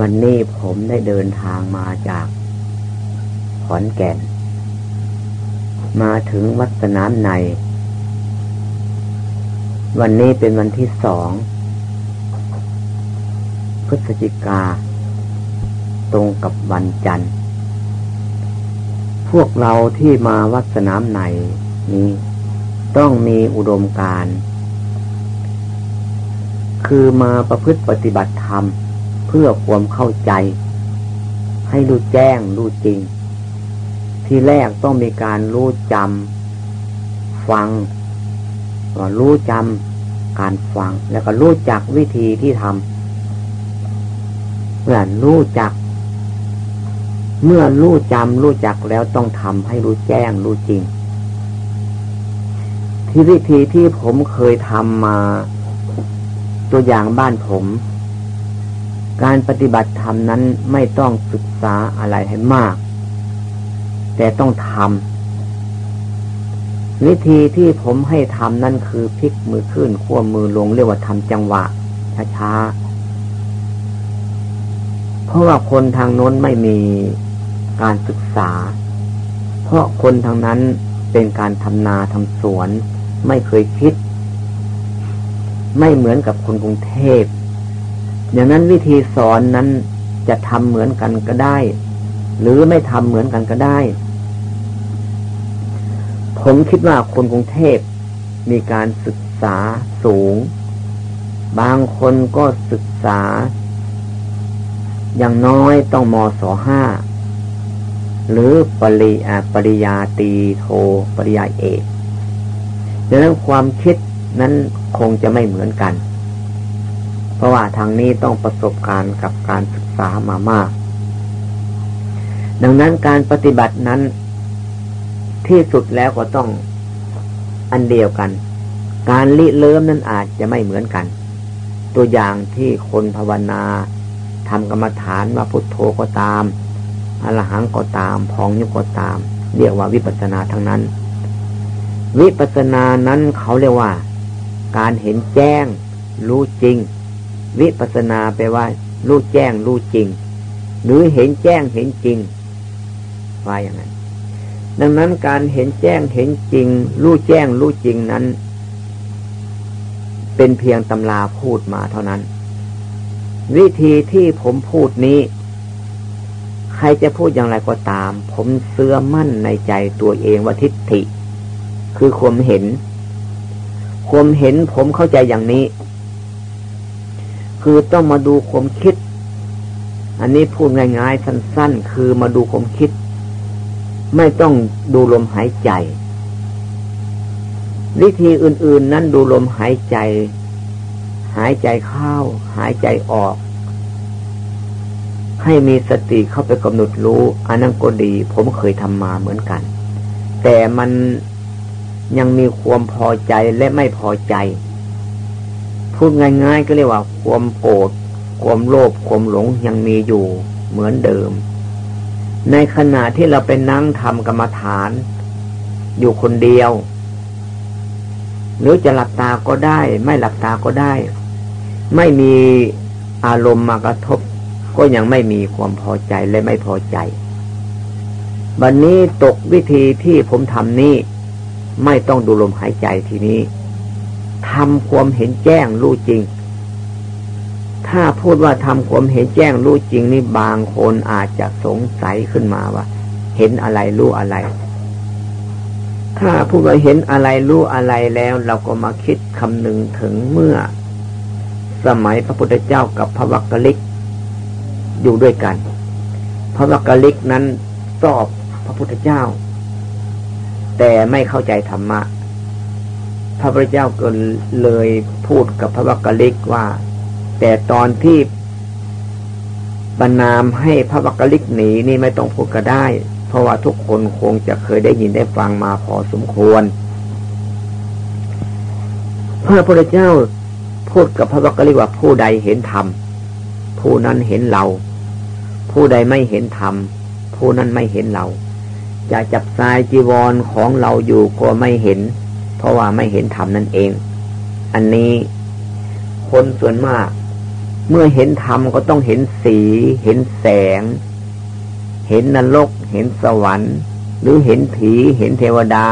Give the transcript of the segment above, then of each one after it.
วันนี้ผมได้เดินทางมาจากขอนแก่น มาถึงวัดสนามใน วันนี้เป็นวันที่สอง พฤศจิกา ตรงกับวันจันทร์ พวกเราที่มาวัดสนามในนี้ ต้องมีอุดมการ คือมาประพฤติปฏิบัติธรรม เพื่อความเข้าใจ ให้รู้แจ้งรู้จริง ที่แรกต้องมีการรู้จำฟังรู้จำการฟัง แล้วก็รู้จักวิธีที่ทำเมื่อรู้จัก เมื่อรู้จำรู้จักแล้วต้องทำให้รู้แจ้งรู้จริง ที่วิธีที่ผมเคยทำมาตัวอย่างบ้านผม การปฏิบัติธรรมนั้นไม่ต้องศึกษาอะไรให้มาก แต่ต้องทำวิธีที่ผมให้ทำนั่นคือพลิกมือขึ้นขั้วมือลงเรียกว่าทำจังหวะช้าๆเพราะว่าคนทางโน้นไม่มีการศึกษา เพราะคนทางนั้นเป็นการทำนาทำสวน ไม่เคยคิด ไม่เหมือนกับคนกรุงเทพ อย่างนั้นวิธีสอนนั้นจะทำเหมือนกันก็ได้ หรือไม่ทำเหมือนกันก็ได้ ผมคิดว่าคนกรุงเทพมีการศึกษาสูง บางคนก็ศึกษา อย่างน้อยต้องมศห้าหรือปริปริยาตีโทปริยาเอกดังนั้นความคิดนั้นคงจะไม่เหมือนกัน เพราะว่าทางนี้ต้องประสบการณ์กับการศึกษามามาก ดังนั้นการปฏิบัตินั้นที่สุดแล้วก็ต้องอันเดียวกัน การลิเริ่มนั้นอาจจะไม่เหมือนกัน ตัวอย่างที่คนภาวนาทำกรรมฐานว่าพุทโธก็ตามอรหังก็ตาม พองยุก็ตาม เรียกว่าวิปัสสนาทั้งนั้น วิปัสสนานั้นเขาเรียกว่า การเห็นแจ้ง รู้จริง วิปัสนาแปลว่ารู้แจ้งรู้จริง หรือเห็นแจ้งเห็นจริงว่าอย่างนั้น ดังนั้นการเห็นแจ้งเห็นจริง รู้แจ้งรู้จริงนั้น เป็นเพียงตำราพูดมาเท่านั้น วิธีที่ผมพูดนี้ ใครจะพูดอย่างไรก็ตาม ผมเสื่อมั่นในใจตัวเองว่าทิฏฐิ คือความเห็น ความเห็นผมเข้าใจอย่างนี้ คือต้องมาดูความคิด อันนี้พูดง่ายๆสั้น ๆ คือมาดูความคิด ไม่ต้องดูลมหายใจวิธีอื่น ๆ นั้นดูลมหายใจ หายใจเข้า หายใจออก ให้มีสติเข้าไปกำหนดรู้อันนั้นก็ดี ผมเคยทำมาเหมือนกัน แต่มันยังมีความพอใจและไม่พอใจ พูดง่ายๆก็เรียกว่า ความโกรธความโลภความหลงยังมีอยู่เหมือนเดิม ในขณะที่เราไปนั่งทำกรรมฐาน อยู่คนเดียว หรือจะหลับตาก็ได้ ไม่หลับตาก็ได้ ไม่มีอารมณ์มากระทบ ก็ยังไม่มีความพอใจและไม่พอใจวันนี้ตกวิธีที่ผมทำนี้ ไม่ต้องดูลมหายใจทีนี้ ทำความเห็นแจ้งรู้จริง ถ้าพูดว่าทำความเห็นแจ้งรู้จริงนี่บางคนอาจจะสงสัยขึ้นมาว่า เห็นอะไรรู้อะไร ถ้าพูดว่าเห็นอะไรรู้อะไรแล้ว เราก็มาคิดคำหนึ่งถึงเมื่อ สมัยพระพุทธเจ้ากับพระวักกลิก อยู่ด้วยกัน พระวักกลิกนั้นสอบพระพุทธเจ้า แต่ไม่เข้าใจธรรมะ พระพุทธเจ้าก็เลยพูดกับพระวักกะลิกว่า แต่ตอนที่บรรนามให้พระวักกะลิกหนีนี่ไม่ต้องพูดก็ได้ เพราะว่าทุกคนคงจะเคยได้ยินได้ฟังมาพอสมควรพระพุทธเจ้าพูดกับพระวักกะลิกว่าผู้ใดเห็นธรรมผู้นั้นเห็นเรา ผู้ใดไม่เห็นธรรมผู้นั้นไม่เห็นเรา จะจับสายจีวรของเราอยู่ก็ไม่เห็น เพราะว่าไม่เห็นธรรมนั่นเอง อันนี้คนส่วนมาก เมื่อเห็นธรรมก็ต้องเห็นสี เห็นแสง เห็นนรก เห็นสวรรค์ หรือเห็นผี เห็นเทวดา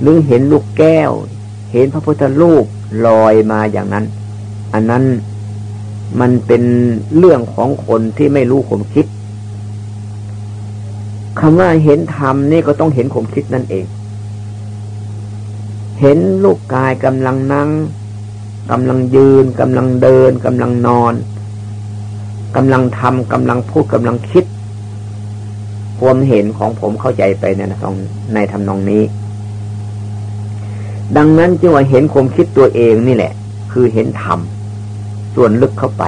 หรือเห็นลูกแก้ว เห็นพระพุทธรูปลอยมาอย่างนั้น อันนั้นมันเป็นเรื่องของคนที่ไม่รู้ความคิดคำว่าเห็นธรรมนี่ก็ต้องเห็นความคิดนั่นเอง เห็นลูกกายกำลังนั่งกำลังยืนกำลังเดินกำลังนอนกำลังทำกำลังพูดกำลังคิด ความเห็นของผมเข้าใจไปในทองในทำนองนี้ ดังนั้นจึงว่าเห็นความคิดตัวเองนี่แหละ คือเห็นธรรมส่วนลึกเข้าไป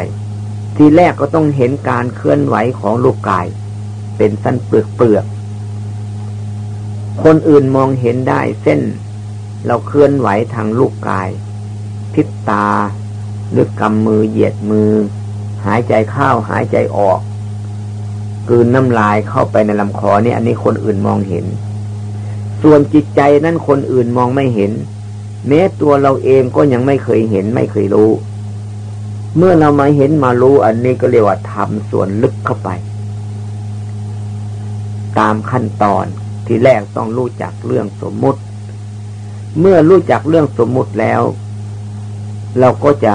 ทีแรกก็ต้องเห็นการเคลื่อนไหวของลูกกาย เป็นสั้นเปลือกเปลือกคนอื่นมองเห็นได้เส้น เราเคลื่อนไหวทางลูกกาย พิษตาหรือกำมือเหยียดมือ หายใจเข้าหายใจออกกืนน้ำลายเข้าไปในลำคอเนี่ยอันนี้คนอื่นมองเห็น ส่วนจิตใจนั้นคนอื่นมองไม่เห็น แม้ตัวเราเองก็ยังไม่เคยเห็นไม่เคยรู้ เมื่อเรามาเห็นมารู้อันนี้ก็เรียกว่าทำส่วนลึกเข้าไป ตามขั้นตอนที่แรกต้องรู้จักเรื่องสมมุติ เมื่อรู้จักเรื่องสมมุติแล้ว เราก็จะ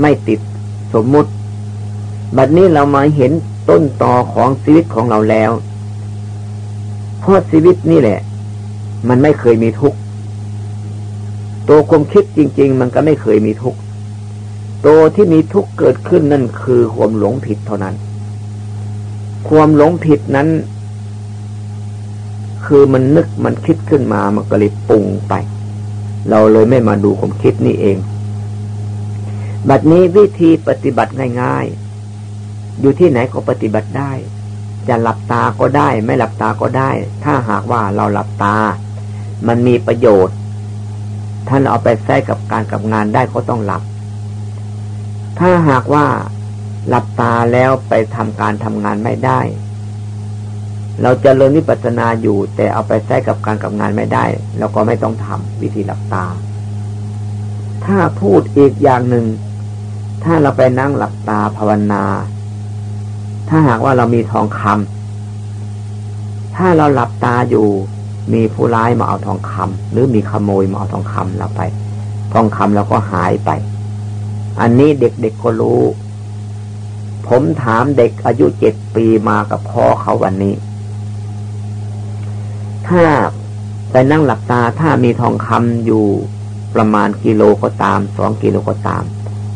ไม่ติดสมมุติ บัดนี้เรามาเห็นต้นตอของชีวิตของเราแล้วเพราะชีวิตนี่แหละ มันไม่เคยมีทุกข์ตัวความคิดจริง ๆ มันก็ไม่เคยมีทุกข์ตัวที่มีทุกข์เกิดขึ้นนั่นคือความหลงผิดเท่านั้น ความหลงผิดนั้น คือมันนึกมันคิดขึ้นมามันก็เลยปรุงไป เราเลยไม่มาดูความคิดนี่เอง บัดนี้วิธีปฏิบัติง่ายๆ อยู่ที่ไหนก็ปฏิบัติได้ จะหลับตาก็ได้ ไม่หลับตาก็ได้ ถ้าหากว่าเราหลับตา มันมีประโยชน์ ท่านเอาไปใช้กับการกับงานได้ก็ต้องหลับ ถ้าหากว่าหลับตาแล้วไปทำการทำงานไม่ได้ เราจะเรียนวิปัสสนาอยู่ แต่เอาไปใช้กับการกับงานไม่ได้เราก็ไม่ต้องทำวิธีหลับตา ถ้าพูดอีกอย่างหนึ่ง ถ้าเราไปนั่งหลับตาภาวนา ถ้าหากว่าเรามีทองคำถ้าเราหลับตาอยู่ มีผู้ร้ายมาเอาทองคำหรือมีขโมยมาเอาทองคำเราไป ทองคำเราก็หายไป อันนี้เด็กๆก็รู้ ผมถามเด็กอายุเจ็ดปีมากับพ่อเขาวันนี้ ถ้าไปนั่งหลับตาถ้ามีทองคำอยู่ประมาณกิโลก็ตาม สองกิโลก็ตาม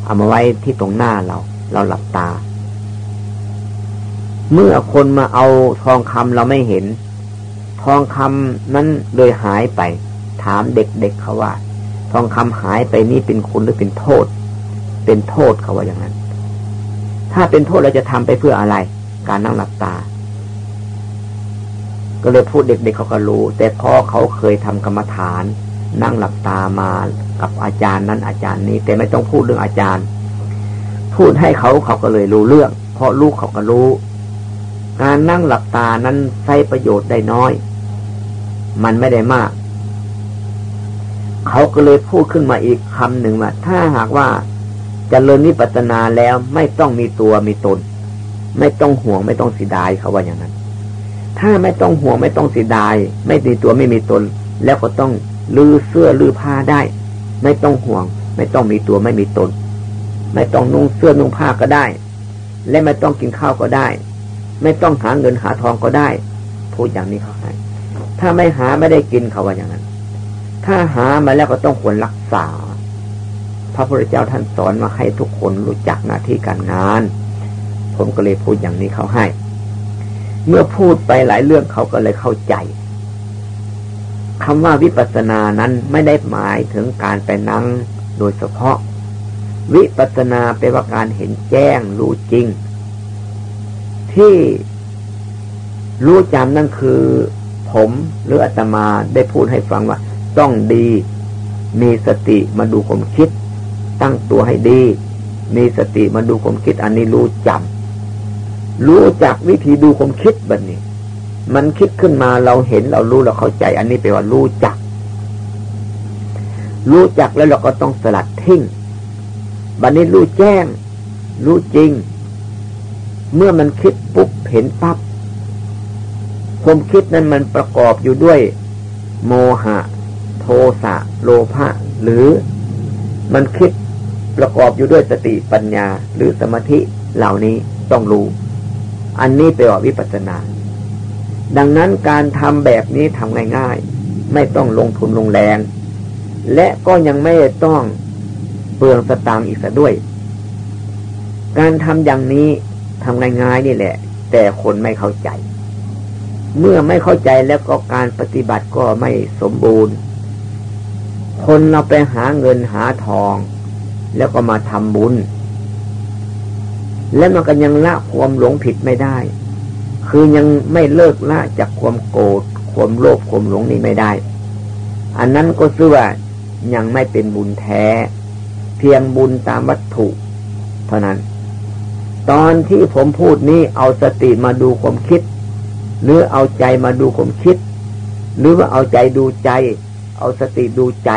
เอามาไว้ที่ตรงหน้าเรา เราหลับตา เมื่อคนมาเอาทองคำเราไม่เห็น ทองคำนั้นเลยหายไป ถามเด็กๆเเขาว่า ทองคำหายไปนี่เป็นคุณหรือเป็นโทษ เป็นโทษเขาว่าอย่างนั้น ถ้าเป็นโทษเราจะทำไปเพื่ออะไร การนั่งหลับตา ก็เลยพูดเด็กๆเเขาก็รู้ แต่พ่อเขาเคยทำกรรมฐาน นั่งหลับตามากับอาจารย์นั้นอาจารย์นี้ แต่ไม่ต้องพูดเรื่องอาจารย์ พูดให้เขาเขาก็เลยรู้เรื่อง เพราะลูกเขาก็รู้ การนั่งหลับตานั้นใช้ประโยชน์ได้น้อย มันไม่ได้มาก เขาก็เลยพูดขึ้นมาอีกคำหนึ่งว่าถ้าหากว่าจเจริญนิปัตนาแล้วไม่ต้องมีตัวมีตน ไม่ต้องห่วงไม่ต้องเสียดายเขาว่าอย่างนั้น ถ้าไม่ต้องห่วงไม่ต้องเสียดาย ไม่มีตัวไม่มีตน แล้วก็ต้องลือเสื้อลือผ้าได้ ไม่ต้องห่วง ไม่ต้องมีตัวไม่มีตน ไม่ต้องนุ่งเสื้อนุ่งผ้าก็ได้ และไม่ต้องกินข้าวก็ได้ ไม่ต้องหาเงินหาทองก็ได้พูดอย่างนี้เขาให้ถ้าไม่หาไม่ได้กินเขาว่าอย่างนั้น ถ้าหามาแล้วก็ต้องควรรักษา พระพุทธเจ้าท่านสอนมาให้ทุกคนรู้จักหน้าที่การงาน ผมก็เลยพูดอย่างนี้เขาให้ เมื่อพูดไปหลายเรื่องเขาก็เลยเข้าใจคำว่าวิปัสสนานั้นไม่ได้หมายถึงการไปนั่งโดยเฉพาะ วิปัสสนาเป็นว่าการเห็นแจ้งรู้จริง ที่รู้จำนั่นคือ ผมหรืออาตมาได้พูดให้ฟังว่า ต้องดีมีสติมาดูความคิด ตั้งตัวให้ดี มีสติมาดูความคิดอันนี้รู้จำ รู้จักวิธีดูความคิดแบบนี้ มันคิดขึ้นมาเราเห็นเรารู้เราเข้าใจ อันนี้แปลว่ารู้จัก รู้จักแล้วเราก็ต้องสลัดทิ้งบัดนนี้รู้แจ้ง รู้จริง เมื่อมันคิดปุ๊บเห็นปับ๊บความคิดนั้นมันประกอบอยู่ด้วย โมหะ โทสะโลภะหรือมันคิดประกอบอยู่ด้วยสติปัญญา หรือสมาธิเหล่านี้ต้องรู้ อันนี้เป็นวิปัสนา ดังนั้นการทำแบบนี้ทำง่ายๆ ไม่ต้องลงทุนลงแรง และก็ยังไม่ต้องเปลืองสตางค์อีกซะด้วย การทำอย่างนี้ทำง่ายๆนี่แหละ แต่คนไม่เข้าใจ เมื่อไม่เข้าใจแล้วก็การปฏิบัติก็ไม่สมบูรณ์ คนเราไปหาเงินหาทอง แล้วก็มาทำบุญ และมันก็ยังละความหลงผิดไม่ได้ คือยังไม่เลิกละจากความโกรธความโลภความหลงนี้ไม่ได้ อันนั้นก็ซื่อว่ายังไม่เป็นบุญแท้ เพียงบุญตามวัตถุ เท่านั้น ตอนที่ผมพูดนี้เอาสติมาดูความคิด หรือเอาใจมาดูความคิด หรือว่าเอาใจดูใจ เอาสติดูใจ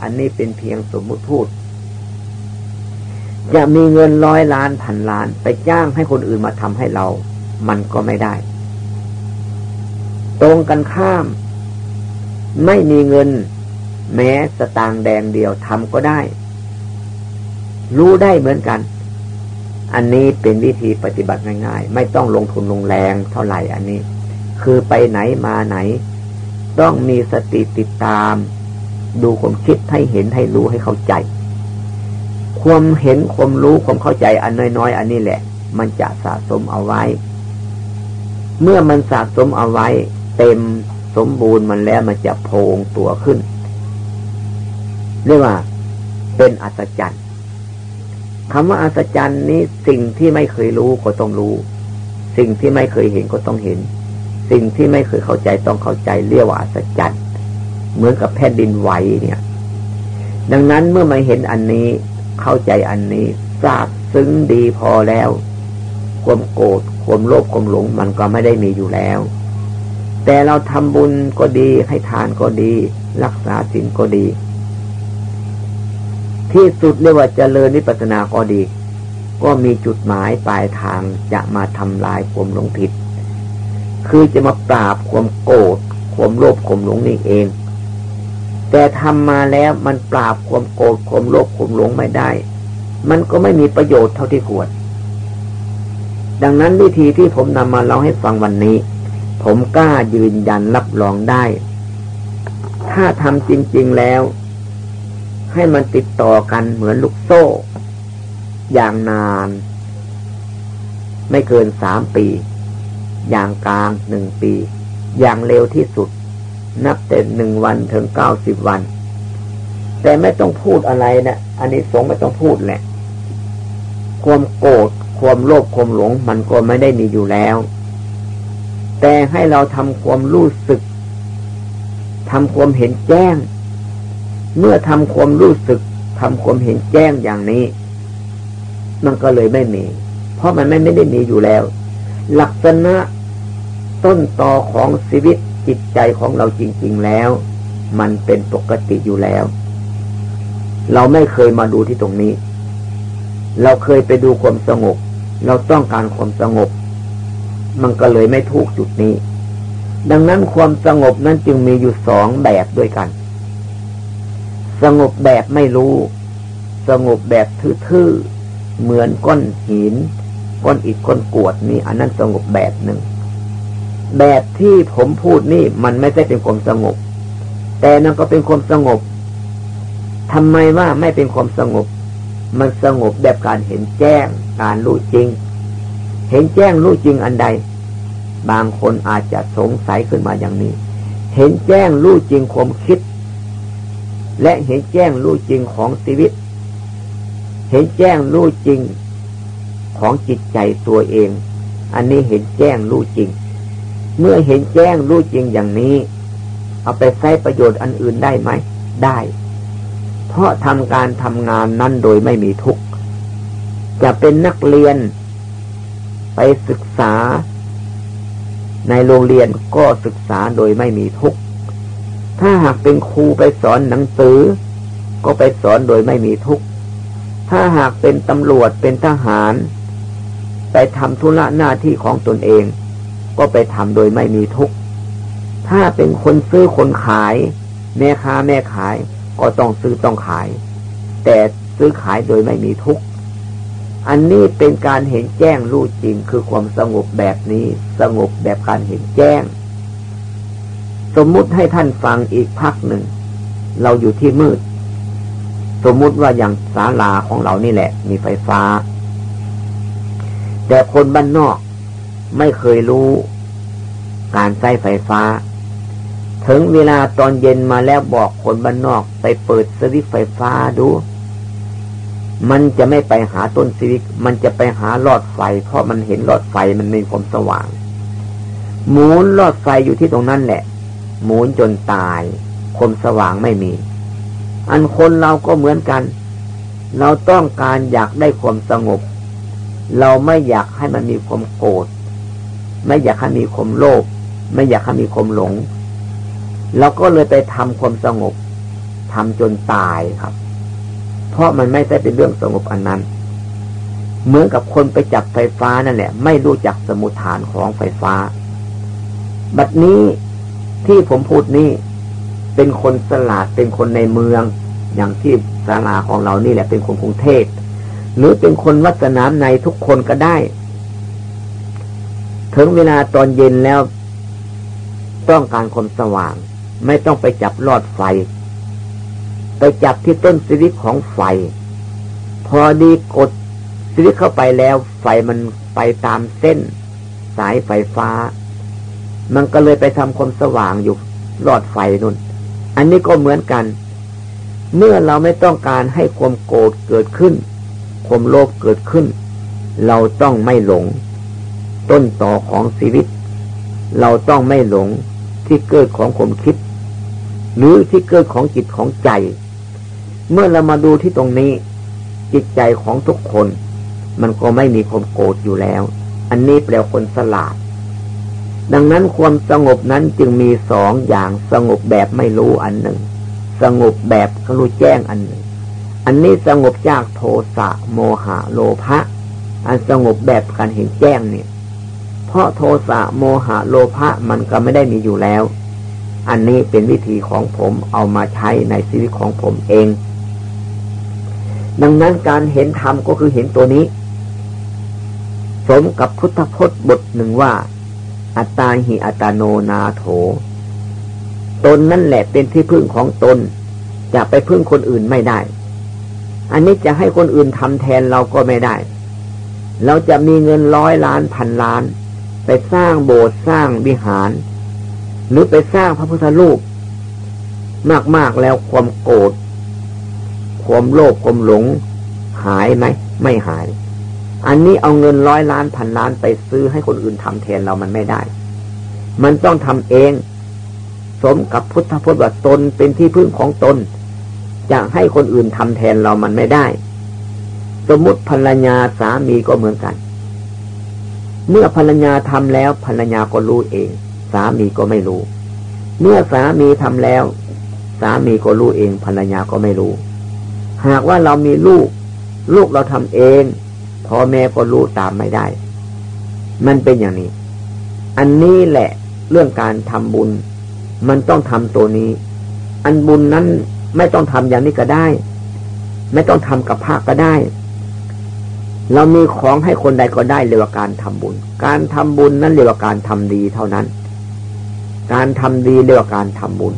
อันนี้เป็นเพียงสมมุติพูด จะมีเงินร้อยล้านพันล้าน ไปจ้างให้คนอื่นมาทำให้เรา มันก็ไม่ได้ ตรงกันข้าม ไม่มีเงิน แม้สตางแดงเดียวทำก็ได้ รู้ได้เหมือนกัน อันนี้เป็นวิธีปฏิบัติง่ายๆ ไม่ต้องลงทุนลงแรงเท่าไหร่อันนี้ คือไปไหนมาไหน ต้องมีสติติดตาม ดูความคิดให้เห็นให้รู้ให้เข้าใจ ความเห็นความรู้ความเข้าใจอันน้อยๆ อันนี้แหละ มันจะสะสมเอาไว้ เมื่อมันสะสมเอาไว้ เต็มสมบูรณ์มันแล้วมันจะโพงตัวขึ้นเรียกว่าเป็นอัศจรรย์คำว่าอัศจรรย์นี้สิ่งที่ไม่เคยรู้ก็ต้องรู้ สิ่งที่ไม่เคยเห็นก็ต้องเห็น สิ่งที่ไม่เคยเข้าใจต้องเข้าใจเรียกว่าอัศจรรย์เหมือนกับแผ่นดินไหวเนี่ย ดังนั้นเมื่อมาเห็นอันนี้ เข้าใจอันนี้ทราบซึ้งดีพอแล้วความโกรธความโลภความหลงมันก็ไม่ได้มีอยู่แล้ว แต่เราทำบุญก็ดีให้ทานก็ดี รักษาศีลก็ดี ที่สุดเรียกว่าเจริญนิพพานาก็ดี ก็มีจุดหมายปลายทางจะมาทำลายความหลงผิด คือจะมาปราบความโกรธความโลภความหลงนี่เอง แต่ทำมาแล้วมันปราบความโกรธความโลภความหลงไม่ได้ มันก็ไม่มีประโยชน์เท่าที่ควร ดังนั้นวิธีที่ผมนำมาเล่าให้ฟังวันนี้ ผมกล้ายืนยันรับรองได้ ถ้าทำจริง ๆแล้ว ให้มันติดต่อกันเหมือนลูกโซ่ อย่างนาน ไม่เกินสามปี อย่างกลางหนึ่งปี อย่างเร็วที่สุด นับแต่หนึ่งวันถึงเก้าสิบวัน แต่ไม่ต้องพูดอะไรนะอันนี้สงไม่ต้องพูดแหละ ความโกรธความโลภความหลง มันก็ไม่ได้มีอยู่แล้ว แต่ให้เราทำความรู้สึกทำความเห็นแจ้ง เมื่อทำความรู้สึกทำความเห็นแจ้งอย่างนี้ มันก็เลยไม่มี เพราะมันไม่ไม่ได้มีอยู่แล้ว ลักษณะต้นตอของชีวิต จิตใจของเราจริง ๆแล้ว มันเป็นปกติอยู่แล้ว เราไม่เคยมาดูที่ตรงนี้ เราเคยไปดูความสงบ เราต้องการความสงบ มันก็เลยไม่ถูกจุดนี้ ดังนั้นความสงบนั้นจึงมีอยู่สองแบบด้วยกัน สงบแบบไม่รู้ สงบแบบทื่อๆเหมือนก้อนหินก้อนอิฐก้อนกวดนี่อันนั้นสงบแบบหนึ่ง แบบที่ผมพูดนี่มันไม่ใช่เป็นความสงบ แต่นั่นก็เป็นความสงบทำไมว่าไม่เป็นความสงบ มันสงบแบบการเห็นแจ้ง การรู้จริง เห็นแจ้งรู้จริงอันใด บางคนอาจจะสงสัยขึ้นมาอย่างนี้ เห็นแจ้งรู้จริงความคิด และเห็นแจ้งรู้จริงของชีวิต เห็นแจ้งรู้จริงของจิตใจตัวเอง อันนี้เห็นแจ้งรู้จริง เมื่อเห็นแจ้งรู้จริงอย่างนี้ เอาไปใช้ประโยชน์อันอื่นได้ไหม ได้ เพราะทำการทำงานนั้นโดยไม่มีทุกข์ จะเป็นนักเรียน ไปศึกษา ในโรงเรียนก็ศึกษาโดยไม่มีทุกข์ ถ้าหากเป็นครูไปสอนหนังสือ ก็ไปสอนโดยไม่มีทุกข์ ถ้ถ้าหากเป็นตำรวจเป็นทหาร ไปทำธุระหน้าที่ของตนเอง ก็ไปทำโดยไม่มีทุกข์ ถ้าเป็นคนซื้อคนขาย แม่ค้าแม่ขายก็ต้องซื้อต้องขาย แต่ซื้อขายโดยไม่มีทุกข์ อันนี้เป็นการเห็นแจ้งรู้จริงคือความสงบแบบนี้สงบแบบการเห็นแจ้ง สมมุติให้ท่านฟังอีกพักหนึ่ง เราอยู่ที่มืด สมมุติว่าอย่างศาลาของเรานี่แหละ มีไฟฟ้า แต่คนบ้านนอก ไม่เคยรู้ การใช้ไฟฟ้า ถึงเวลาตอนเย็นมาแล้วบอกคนบ้านนอกไปเปิดสวิตไฟฟ้าดู มันจะไม่ไปหาต้นสวิตมันจะไปหาหลอดไฟ เพราะมันเห็นหลอดไฟมันมีความสว่าง หมุนหลอดไฟอยู่ที่ตรงนั้นแหละ หมุนจนตาย ความสว่างไม่มี อันคนเราก็เหมือนกัน เราต้องการอยากได้ความสงบเราไม่อยากให้มันมีความโกรธ ไม่อยากให้มีความโลภไม่อยากให้มีความหลงเราก็เลยไปทำความสงบทำจนตายครับ เพราะมันไม่ใช่เป็นเรื่องสงบอันนั้น เหมือนกับคนไปจับไฟฟ้านั่นแหละ ไม่รู้จักสมุทฐานของไฟฟ้า บัดนี้ที่ผมพูดนี่เป็นคนสลาดเป็นคนในเมือง อย่างที่ศาลาของเรานี่แหละเป็นคนกรุงเทพหรือเป็นคนวัดสนามในทุกคนก็ได้ ถึงเวลาตอนเย็นแล้ว ต้องการคนสว่าง ไม่ต้องไปจับลอดไฟ ไปจับที่ต้นสวิตของไฟ พอดีกดสวิตเข้าไปแล้ว ไฟมันไปตามเส้น สายไฟฟ้า มันก็เลยไปทำความสว่างอยู่หลอดไฟนุ่น อันนี้ก็เหมือนกัน เมื่อเราไม่ต้องการให้ความโกรธเกิดขึ้น ความโลภเกิดขึ้น เราต้องไม่หลง ต้นต่อของชีวิต เราต้องไม่หลงที่เกิดของความคิด หรือที่เกิดของจิตของใจ เมื่อเรามาดูที่ตรงนี้ จิตใจของทุกคน มันก็ไม่มีความโกรธอยู่แล้ว อันนี้แปลคนสลาด ดังนั้นความสงบนั้นจึงมีสองอย่างสงบแบบไม่รู้อันหนึ่ง สงบแบบรู้แจ้งอันหนึ่ง อันนี้สงบจากโทสะโมหะโลภะอันสงบแบบการเห็นแจ้งเนี่ย เพราะโทสะโมหะโลภะมันก็ไม่ได้มีอยู่แล้ว อันนี้เป็นวิธีของผมเอามาใช้ในชีวิตของผมเอง ดังนั้นการเห็นธรรมก็คือเห็นตัวนี้ สมกับพุทธพจน์บทหนึ่งว่า อัตตาหิอัตโนนาโถ ตนนั่นแหละเป็นที่พึ่งของตน จะไปพึ่งคนอื่นไม่ได้ อันนี้จะให้คนอื่นทำแทนเราก็ไม่ได้เราจะมีเงินร้อยล้านพันล้าน ไปสร้างโบสถ์สร้างวิหาร หรือไปสร้างพระพุทธรูป มากๆแล้วความโกรธความโลภความหลง หายไหมไม่หาย อันนี้เอาเงินร้อยล้านพันล้านไปซื้อให้คนอื่นทำแทนเรามันไม่ได้ มันต้องทำเอง สมกับพุทธพจน์ว่าตนเป็นที่พึ่งของตนจะให้คนอื่นทำแทนเรามันไม่ได้ สมมุติภรรยาสามีก็เหมือนกัน เมื่อภรรยาทำแล้วภรรยาก็รู้เอง สามีก็ไม่รู้ เมื่อสามีทำแล้ว สามีก็รู้เองภรรยาก็ไม่รู้ หากว่าเรามีลูก ลูกเราทำเองพ่อแม่ก็รู้ตามไม่ได้ มันเป็นอย่างนี้ อันนี้แหละเรื่องการทำบุญ มันต้องทำตัวนี้ อันบุญนั้นไม่ต้องทำอย่างนี้ก็ได้ ไม่ต้องทำกับภาคก็ได้ เรามีของให้คนใดก็ได้เรียกว่าการทำบุญ การทำบุญนั้นเรียกว่าการทำดีเท่านั้น การทำดีเรียกว่าการทำบุญ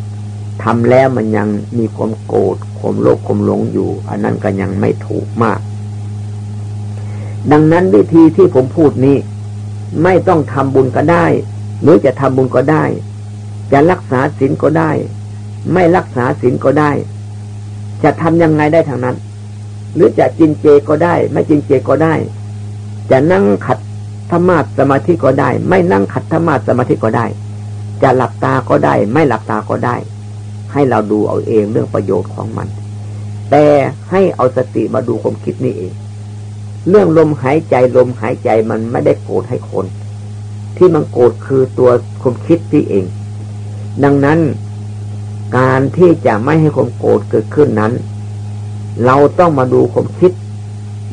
ทำแล้วมันยังมีความโกรธความโลภความหลงอยู่ อันนั้นก็ยังไม่ถูกมาก ดังนั้นวิธีที่ผมพูดนี้ไม่ต้องทำบุญก็ได้ หรือจะทำบุญก็ได้ จะรักษาศีลก็ได้ ไม่รักษาศีลก็ได้ จะทำยังไงได้ทางนั้น หรือจะกินเจก็ได้ ไม่กินเจก็ได้ จะนั่งขัดธรรมาสมาธิก็ได้ ไม่นั่งขัดธรรมาสมาธิก็ได้ จะหลับตาก็ได้ ไม่หลับตาก็ได้ ให้เราดูเอาเองเรื่องประโยชน์ของมัน แต่ให้เอาสติมาดูความคิดนี่เอง เรื่องลมหายใจลมหายใจมันไม่ได้โกรธให้คน ที่มันโกรธคือตัวความคิดที่เอง ดังนั้น การที่จะไม่ให้ความโกรธเกิดขึ้นนั้น เราต้องมาดูความคิด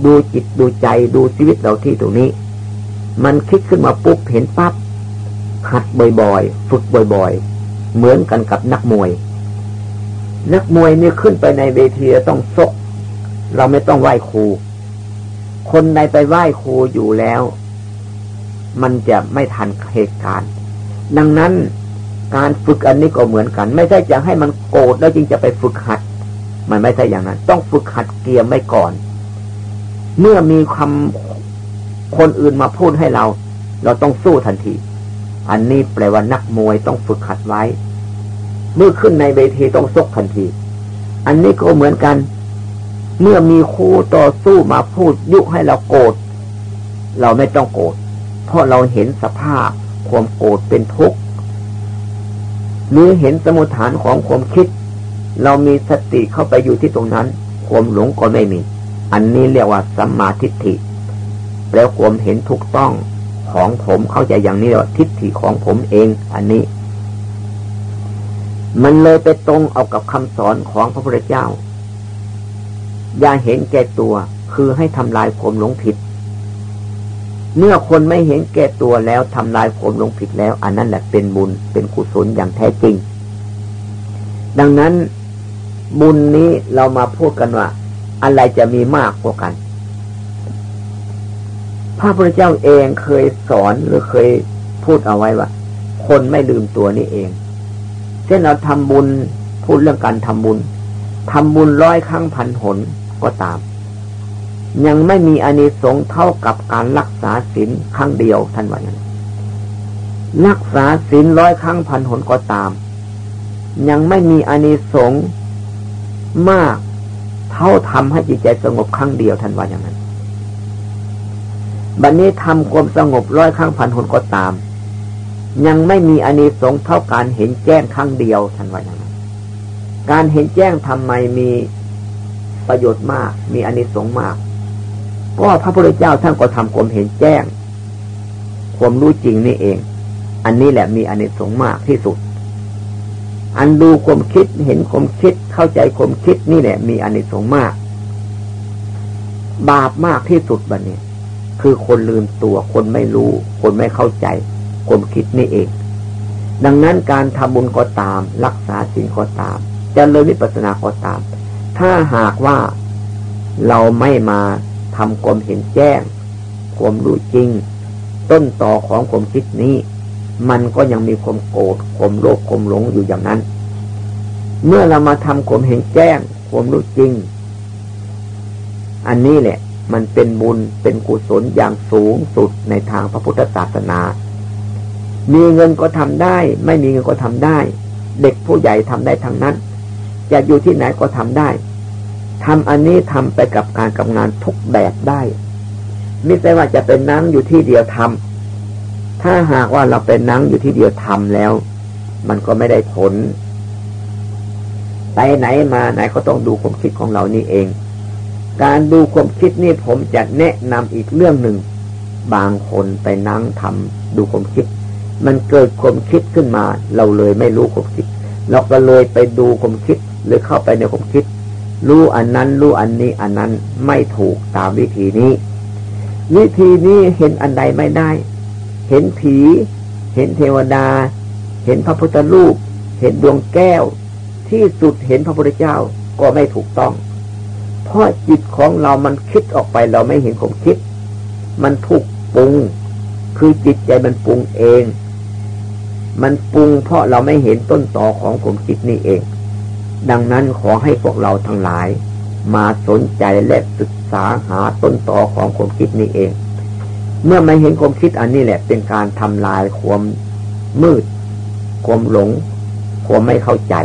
ดูจิตดูใจดูชีวิตเราที่ตรงนี้ มันคิดขึ้นมาปุ๊บเห็นปั๊บหัดบ่อยๆ ฝึกบ่อยๆ เหมือนกันกับนักมวย นักมวยนี่ขึ้นไปในเวทีต้องซกเราไม่ต้องไหว้ครู คนใดไปไหว้ครูอยู่แล้ว มันจะไม่ทันเหตุการณ์ ดังนั้นการฝึกอันนี้ก็เหมือนกัน ไม่ใช่จะให้มันโกรธแล้วจึงจะไปฝึกหัด มันไม่ใช่อย่างนั้น ต้องฝึกหัดเกียร์ไม่ก่อน เมื่อมีคำคนอื่นมาพูดให้เรา เราต้องสู้ทันที อันนี้แปลว่านักมวยต้องฝึกหัดไว้ เมื่อขึ้นในเวทีต้องซกทันที อันนี้ก็เหมือนกัน เมื่อมีครูต่อสู้มาพูดยุให้เราโกรธเราไม่ต้องโกรธเพราะเราเห็นสภาพความโกรธเป็นทุกข์หรือเห็นสมุทฐานของความคิด เรามีสติเข้าไปอยู่ที่ตรงนั้น ความหลงก็ไม่มี อันนี้เรียกว่าสัมมาทิฏฐิ แล้วความเห็นถูกต้องของผมเข้าใจอย่างนี้ว่าทิฏฐิของผมเอง อันนี้ มันเลยไปตรงเอากับคำสอนของพระพุทธเจ้า อย่าเห็นแก่ตัวคือให้ทำลายความหลงผิด เมื่อคนไม่เห็นแก่ตัวแล้วทำลายผมหลงผิดแล้ว อันนั้นแหละเป็นบุญเป็นกุศลอย่างแท้จริง ดังนั้น บุญนี้เรามาพูดกันว่า อะไรจะมีมากกว่ากัน พระพุทธเจ้าเองเคยสอนหรือเคยพูดเอาไว้ว่า คนไม่ลืมตัวนี้เอง เช่นเราทำบุญพูดเรื่องการทำบุญทำบุญร้อยครั้งพันหนก็ตาม ยังไม่มีอานิสงส์เท่ากับการรักษาศีลครั้งเดียวท่านว่าอย่างนั้นรักษาศีลร้อยครั้งพันหนก็ตาม ยังไม่มีอานิสงส์ มากเท่าทำให้จิตใจสงบครั้งเดียวท่านว่าอย่างนั้น บัดนนี้ทำความสงบร้อยครั้งพันหนก็ตาม ยังไม่มีอานิสงส์เท่าการเห็นแจ้งครั้งเดียวท่านว่าอย่างนั้น การเห็นแจ้งทำไมมีประโยชน์มาก มีอานิสงส์มาก ก็พระพุทธเจ้าท่านก็ทำความเห็นแจ้ง ความรู้จริงนี่เอง อันนี้แหละมีอเนกสงมากที่สุด อันดูความคิดเห็นความคิดเข้าใจความคิดนี่แหละ มีอเนกสงมาก บาปมากที่สุดบัดนี้คือคนลืมตัว คนไม่รู้ คนไม่เข้าใจความคิดนี่เอง ดังนั้นการทำบุญก็ตาม รักษาสิ่งก็ตามจะเลยวิปัสสนาก็ตาม ถ้าหากว่าเราไม่มาทำความเห็นแจ้ง ความรู้จริง ต้นต่อของความคิดนี้ มันก็ยังมีความโกรธความโลภความหลงอยู่อย่างนั้น เมื่อเรามาทำความเห็นแจ้งความรู้จริง อันนี้แหละ มันเป็นบุญเป็นกุศลอย่างสูงสุดในทางพระพุทธศาสนา มีเงินก็ทำได้ ไม่มีเงินก็ทำได้ เด็กผู้ใหญ่ทำได้ทั้งนั้น จะอยู่ที่ไหนก็ทำได้ทำอันนี้ทำไปกับการกับงานทุกแบบได้ ไม่ใช่ว่าจะเป็นนั่งอยู่ที่เดียวทำ ถ้าหากว่าเราเป็นนั่งอยู่ที่เดียวทำแล้ว มันก็ไม่ได้ผล ไปไหนมาไหนก็ต้องดูความคิดของเรานี่เอง การดูความคิดนี่ผมจะแนะนำอีกเรื่องหนึ่ง บางคนไปนั่งทำดูความคิด มันเกิดความคิดขึ้นมา เราเลยไม่รู้ความคิด เราก็เลยไปดูความคิดหรือเข้าไปในความคิด รู้อันนั้นรู้อันนี้อันนั้นไม่ถูกตามวิธีนี้ วิธีนี้เห็นอันใดไม่ได้ เห็นผี เห็นเทวดา เห็นพระพุทธรูป เห็นดวงแก้ว ที่สุดเห็นพระพุทธเจ้าก็ไม่ถูกต้อง เพราะจิตของเรามันคิดออกไปเราไม่เห็นความคิด มันถูกปรุง คือจิตใจมันปรุงเอง มันปรุงเพราะเราไม่เห็นต้นต่อของความคิดนี่เอง ดังนั้นขอให้พวกเราทั้งหลาย มาสนใจและศึกษาหาต้นตอของความคิดนี้เอง เมื่อไม่เห็นความคิดอันนี้แหละ เป็นการทำลายความมืด ความหลง ความไม่เข้าใจ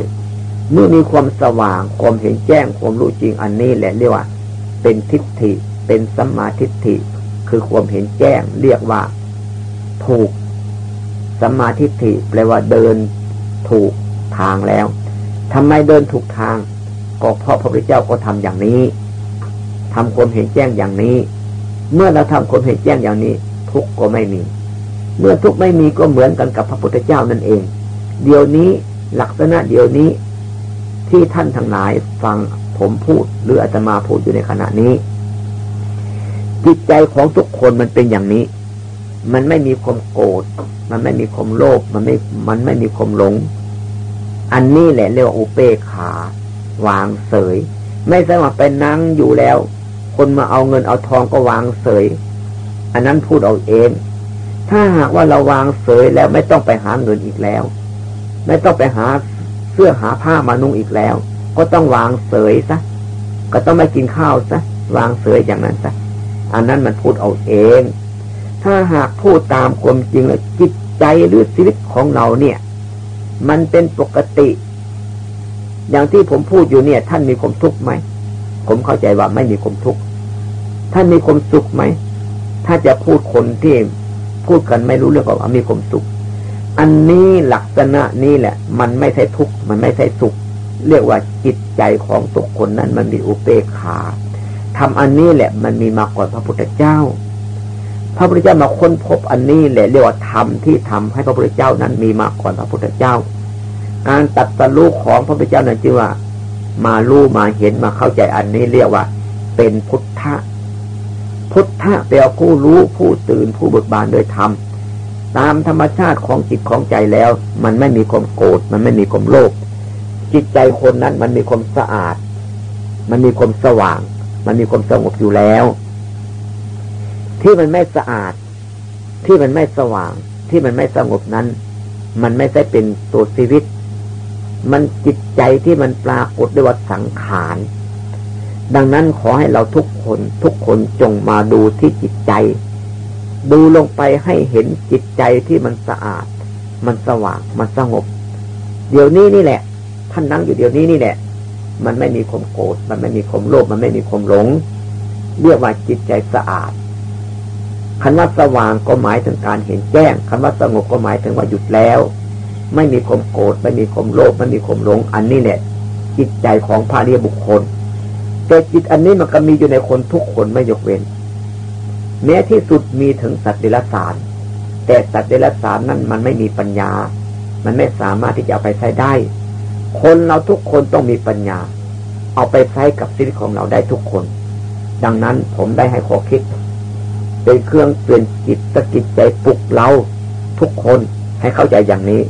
เมื่อมีความสว่าง ความเห็นแจ้ง ความรู้จริงอันนี้แหละเรียกว่า เป็นทิฏฐิ เป็นสัมมาทิฏฐิ คือความเห็นแจ้ง เรียกว่า ถูกสัมมาทิฏฐิแปลว่าเดินถูกทางแล้วทำไมเดินถูกทาง ก็เพราะพระพุทธเจ้าก็ทำอย่างนี้ทำความเห็นแจ้งอย่างนี้ เมื่อเราทำความเห็นแจ้งอย่างนี้ ทุกก็ไม่มี เมื่อทุกไม่มีก็เหมือนกันกับพระพุทธเจ้านั่นเอง เดี๋ยวนี้ลักษณะเดี๋ยวนี้ที่ท่านทั้งหลายฟังผมพูดหรืออาตมาพูดอยู่ในขณะนี้ จิตใจของทุกคนมันเป็นอย่างนี้ มันไม่มีความโกรธมันไม่มีความโลภมันไม่มันไม่มีความหลง อันนี้แหละเรียกว่าอุเปขา วางเสย ไม่ใช่ว่าไปนั่งอยู่แล้ว คนมาเอาเงินเอาทองก็วางเสย อันนั้นพูดเอาเอง ถ้าหากว่าเราวางเสยแล้วไม่ต้องไปหาเงินอีกแล้ว ไม่ต้องไปหาเสื้อหาผ้ามานุ่งอีกแล้ว ก็ต้องวางเสยซะก็ต้องไม่กินข้าวซะวางเสยอย่างนั้นซะอันนั้นมันพูดเอาเอง ถ้าหากพูดตามความจริงแล้วจิตใจหรือชีวิตของเราเนี่ย มันเป็นปกติ อย่างที่ผมพูดอยู่เนี่ย ท่านมีความทุกข์ไหมผมเข้าใจว่าไม่มีความทุกข์ ท่านมีความสุขไหม ถ้าจะพูดคนที่พูดกันไม่รู้เรื่องก็ว่ามีความสุข อันนี้ลักษณะนี้แหละ มันไม่ใช่ทุกข์มันไม่ใช่สุข เรียกว่าจิตใจของทุกคนนั้น มันมีอุเบกขาทำอันนี้แหละมันมีมาก่อนพระพุทธเจ้า พระพุทธเจ้ามาค้นพบอันนี้แหละเรียกว่าธรรมที่ทำให้พระพุทธเจ้านั้นมีมาก่อนพระพุทธเจ้า การตัดสรุปของพระพุทธเจ้านั้นจึงว่า มารู้มาเห็นมาเข้าใจอันนี้เรียกว่า เป็นพุทธะ พุทธะแปลผู้รู้ผู้ตื่นผู้เบิกบานโดยธรรมตามธรรมชาติของจิตของใจแล้ว มันไม่มีความโกรธมันไม่มีความโลภจิตใจคนนั้นมันมีความสะอาด มันมีความสว่าง มันมีความสงบอยู่แล้ว ที่มันไม่สะอาด ที่มันไม่สว่าง ที่มันไม่สงบนั้น มันไม่ใช่เป็นตัวชีวิต มันจิตใจที่มันปรากฏด้วยว่าสังขาร ดังนั้นขอให้เราทุกคนทุกคนจงมาดูที่จิตใจ ดูลงไปให้เห็นจิตใจที่มันสะอาด มันสว่าง มันสงบ เดี๋ยวนี้นี่แหละ ท่านนั่งอยู่เดี๋ยวนี้นี่แหละ มันไม่มีความโกรธ มันไม่มีความโลภ มันไม่มีความหลง เรียกว่าจิตใจสะอาดคันว่าสว่างก็หมายถึงการเห็นแจ้งคันว่าสงบก็หมายถึงว่าหยุดแล้ว ไม่มีความโกรธ ไม่มีความโลภ ไม่มีความหลง อันนี้เนี่ยจิตใจของพระเรียบุคคล แต่จิตอันนี้มันก็มีอยู่ในคนทุกคนไม่ยกเว้น แม้ที่สุดมีถึงสัตว์เดรัจฉาน แต่สัตว์เดรัจฉานนั้นมันไม่มีปัญญา มันไม่สามารถที่จะเอาไปใช้ได้ คนเราทุกคนต้องมีปัญญา เอาไปใช้กับชีวิตของเราได้ทุกคน ดังนั้นผมได้ให้ข้อคิด เป็นเครื่องเตือนจิตสกิจใจปลุกเราทุกคนให้เข้าใจอย่างนี้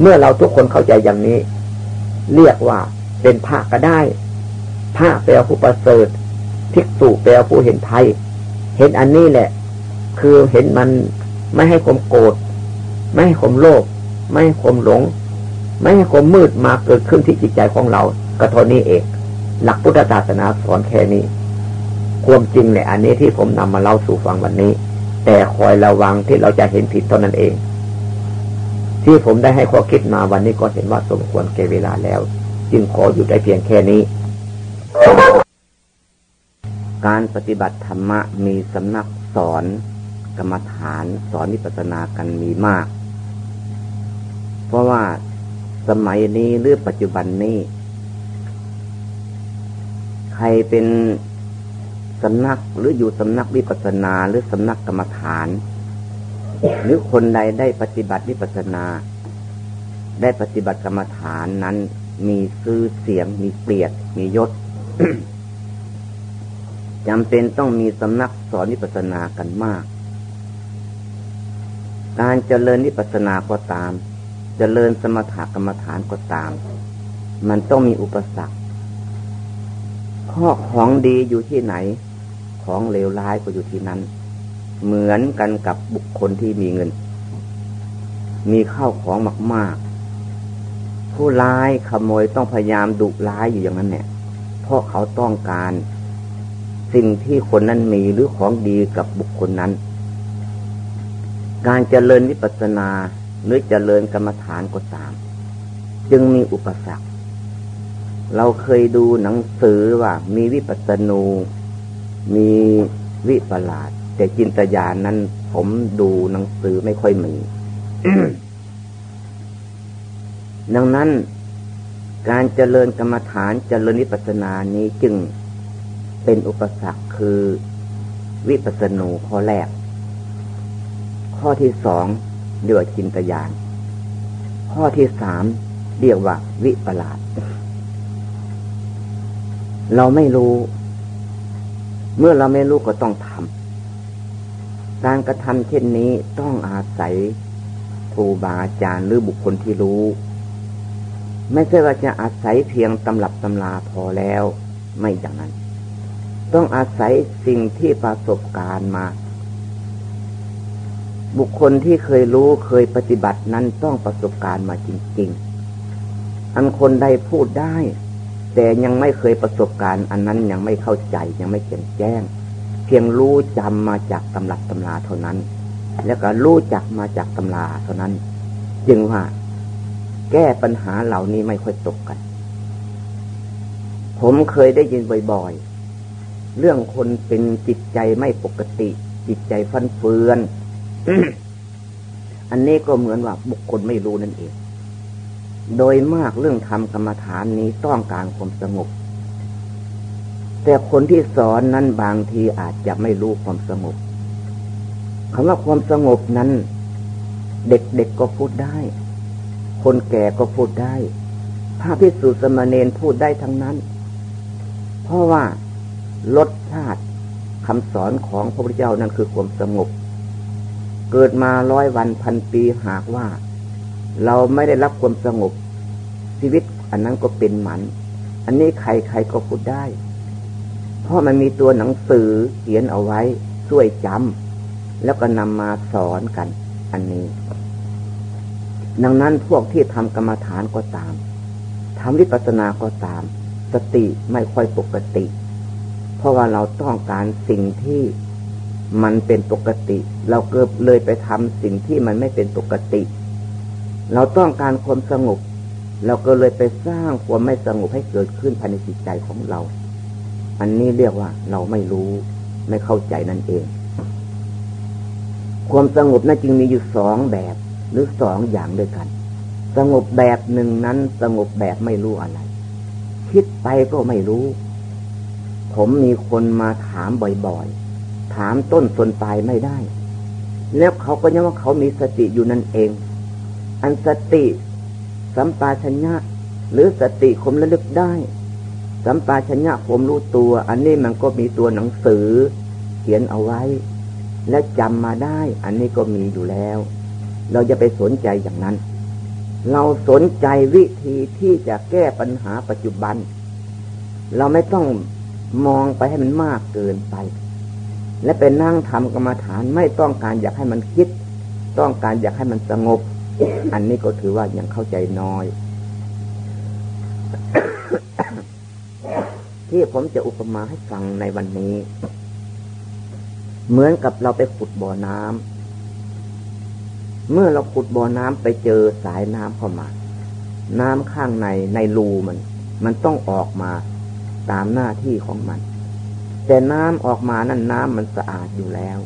เมื่อเราทุกคนเข้าใจอย่างนี้ เรียกว่าเป็นพระก็ได้ พระแปลผู้ประเสริฐภิกษุแปลผู้เห็นไทยเห็นอันนี้แหละ คือเห็นมันไม่ให้ความโกรธไม่ให้ความโลภไม่ให้ความหลง ไม่ให้ความมืดมาเกิดขึ้นที่จิตใจของเราก็เท่านี้เอง หลักพุทธศาสนาสอนแค่นี้ ความจริงแหละ อันนี้ที่ผมนำมาเล่าสู่ฟังวันนี้ แต่คอยระวังที่เราจะเห็นผิดเท่านั้นเอง ที่ผมได้ให้ข้อคิดมาวันนี้ก็เห็นว่าสมควรแก่เวลาแล้ว จึงขออยู่ได้เพียงแค่นี้ การปฏิบัติธรรมะมีสำนักสอนกรรมฐานสอนวิปัสสนากันมีมาก เพราะว่าสมัยนี้หรือปัจจุบันนี้ ใครเป็นสำนักหรืออยู่สำนักวิปัสนาหรือสำนักกรรมฐาน หรือคนใดได้ปฏิบัติวิปัสนา ได้ปฏิบัติกรรมฐานนั้นมีซื้อเสียง มีเปรียดมียศ จำเป็นต้องมีสำนักสอนวิปัสนากันมาก การเจริญวิปัสนาก็ตาม เจริญสมถกรรมฐานก็ตาม มันต้องมีอุปสรรค ข้อของดีอยู่ที่ไหน ของเลวร้ายก็อยู่ที่นั้น เหมือนกันกับบุคคลที่มีเงิน มีข้าวของมาก ๆ ผู้ร้ายขโมยต้องพยายามดุร้ายอยู่อย่างนั้นเนี่ย เพราะเขาต้องการ สิ่งที่คนนั้นมีหรือของดีกับบุคคลนั้น การเจริญวิปัสสนาหรือเจริญกรรมฐานก็ตาม จึงมีอุปสรรค เราเคยดูหนังสือว่า มีวิปัสสนู มีวิปลาสแต่จินตญาณนั้น ผมดูหนังสือไม่ค่อยมีดังนั้น การเจริญกรรมฐานเจริญวิปัสสนานี้จึงเป็นอุปสรรคคือวิปัสสนูข้อแรก ข้อที่สองเรียกว่าจินตยาน ข้อที่สามเรียกว่าวิปลาสเราไม่รู้ เมื่อเราไม่รู้ก็ต้องทำการกระทำเช่นนี้ต้องอาศัยครูบาอาจารย์หรือบุคคลที่รู้ ไม่ใช่ว่าจะอาศัยเพียงตำรับตำลาพอแล้ว ไม่อย่างนั้น ต้องอาศัยสิ่งที่ประสบการณ์มา บุคคลที่เคยรู้เคยปฏิบัตินั้นต้องประสบการณ์มาจริง ๆ อันคนใดพูดได้ แต่ยังไม่เคยประสบการณ์ อันนั้นยังไม่เข้าใจยังไม่แจ่มแจ้ง เพียงรู้จำมาจากตำรับตำราเท่านั้น แล้วก็รู้จักมาจากตำราเท่านั้น จึงว่า แก้ปัญหาเหล่านี้ไม่ค่อยตกกัน ผมเคยได้ยินบ่อยๆ เรื่องคนเป็นจิตใจไม่ปกติ จิตใจฟันเฟือน อันนี้ก็เหมือนว่าบุคคลไม่รู้นั่นเอง โดยมากเรื่องทำกรรมฐานนี้ต้องการความสงบ แต่คนที่สอนนั้นบางทีอาจจะไม่รู้ความสงบคำว่าความสงบนั้น เด็กๆกก็พูดได้ คนแก่ก็พูดได้ พระพิสุสมณเณรพูดได้ทั้งนั้น เพราะว่ารสชาติคำสอนของพระพุทธเจ้านั้นคือความสงบ เกิดมาร้อยวันพันปีหากว่า เราไม่ได้รับความสงบ ชีวิตอันนั้นก็เป็นหมัน อันนี้ใครใครก็พูดได้ เพราะมันมีตัวหนังสือเขียนเอาไว้ช่วยจำแล้วก็นำมาสอนกัน อันนี้ ดังนั้นพวกที่ทำกรรมฐานก็ตามทำวิปัสสนาก็ตาม สติไม่ค่อยปกติ เพราะว่าเราต้องการสิ่งที่มันเป็นปกติ เราเกิดเลยไปทำสิ่งที่มันไม่เป็นปกติ เราต้องการความสงบ เราก็เลยไปสร้างความไม่สงบให้เกิดขึ้นภายในจิตใจของเรา อันนี้เรียกว่าเราไม่รู้ไม่เข้าใจนั่นเอง ความสงบนั้นจึงมีอยู่สองแบบ หรือสองอย่างด้วยกัน สงบแบบหนึ่งนั้น สงบแบบไม่รู้อะไร คิดไปก็ไม่รู้ ผมมีคนมาถามบ่อยๆ ถามต้นสนปลายไม่ได้ แล้วเขาก็ยังว่าเขามีสติอยู่นั่นเอง อันสติสัมปาชัญญะหรือสติคมระลึกได้ สัมปาชัญญะผมรู้ตัว อันนี้มันก็มีตัวหนังสือ เขียนเอาไว้ และจำมาได้ อันนี้ก็มีอยู่แล้ว เราจะไปสนใจอย่างนั้น เราสนใจวิธีที่จะแก้ปัญหาปัจจุบัน เราไม่ต้องมองไปให้มันมากเกินไป และเป็นนั่งทำกรรมฐานไม่ต้องการอยากให้มันคิด ต้องการอยากให้มันสงบ อันนี้ก็ถือว่ายังเข้าใจน้อย ที่ผมจะอุปมาให้ฟังในวันนี้ เหมือนกับเราไปขุดบ่อน้ำ เมื่อเราขุดบ่อน้ำไปเจอสายน้ำเข้ามา น้ำข้างในในรูมัน มันต้องออกมาตามหน้าที่ของมัน แต่น้ำออกมานั่นน้ำมันสะอาดอยู่แล้ว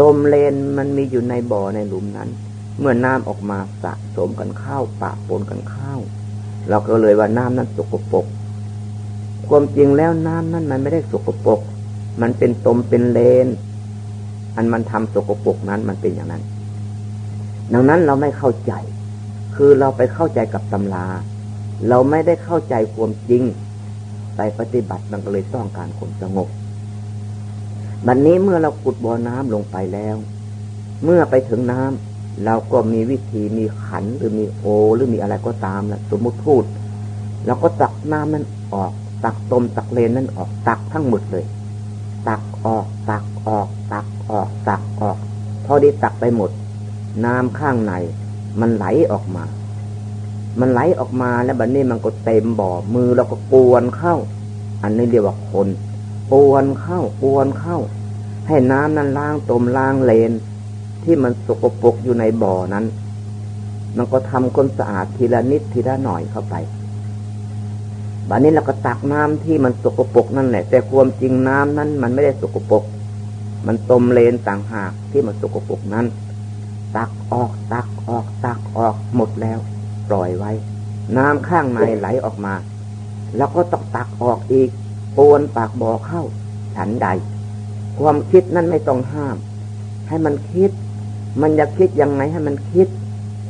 ตมเลนมันมีอยู่ในบ่อในหลุมนั้น เมื่อน้ำออกมาสะสมกันเข้าปะปนกันเข้าเราก็เลยว่าน้ำนั้นสกปรกความจริงแล้วน้ำนั้นมันไม่ได้สกปรกมันเป็นตมเป็นเลน อันมันทำสกปรกนั้นมันเป็นอย่างนั้น ดังนั้นเราไม่เข้าใจ คือเราไปเข้าใจกับตำรา เราไม่ได้เข้าใจความจริง ไปปฏิบัติมันก็เลยต้องการความสงบบัดนนี้เมื่อเราขุดบ่อน้ำลงไปแล้ว เมื่อไปถึงน้ำเราก็มีวิธีมีขันหรือมีโอ หรือมีอะไรก็ตามนะสมมติพูดเราก็ตักน้ำนั้นออก ตักตมตักเลนนั้นออกตักทั้งหมดเลย ตักออก ตักออก ตักออก ตักออก พอดีตักไปหมด น้ำข้างใน มันไหลออกมา มันไหลออกมาแล้วบัดนนี้มันก็เต็มบ่อ มือเราก็ปวนเข้า อันนี้เรียกว่าคนปวนเข้าปวนเข้า ให้น้ำนั้นล้างตมล้างเลน ที่มันสกปรกอยู่ในบ่อนั้น มันก็ทำคนสะอาดทีละนิดทีละหน่อยเข้าไปบัดนี้เราก็ตักน้ำที่มันสกปรกนั่นแหละ แต่ความจริงน้ำนั้น มันไม่ได้สกปรกมันตมเลนต่างหากที่มันสกปรกนั้น ตักออกตักออกตักออกหมดแล้ว ปล่อยไว้ น้ำข้างในไหลออกมา แล้วก็ต้องตักออกอีกปวนปากบ่อเข้า ฉันใด ความคิดนั้นไม่ต้องห้าม ให้มันคิด มันจะคิดยังไงให้มันคิด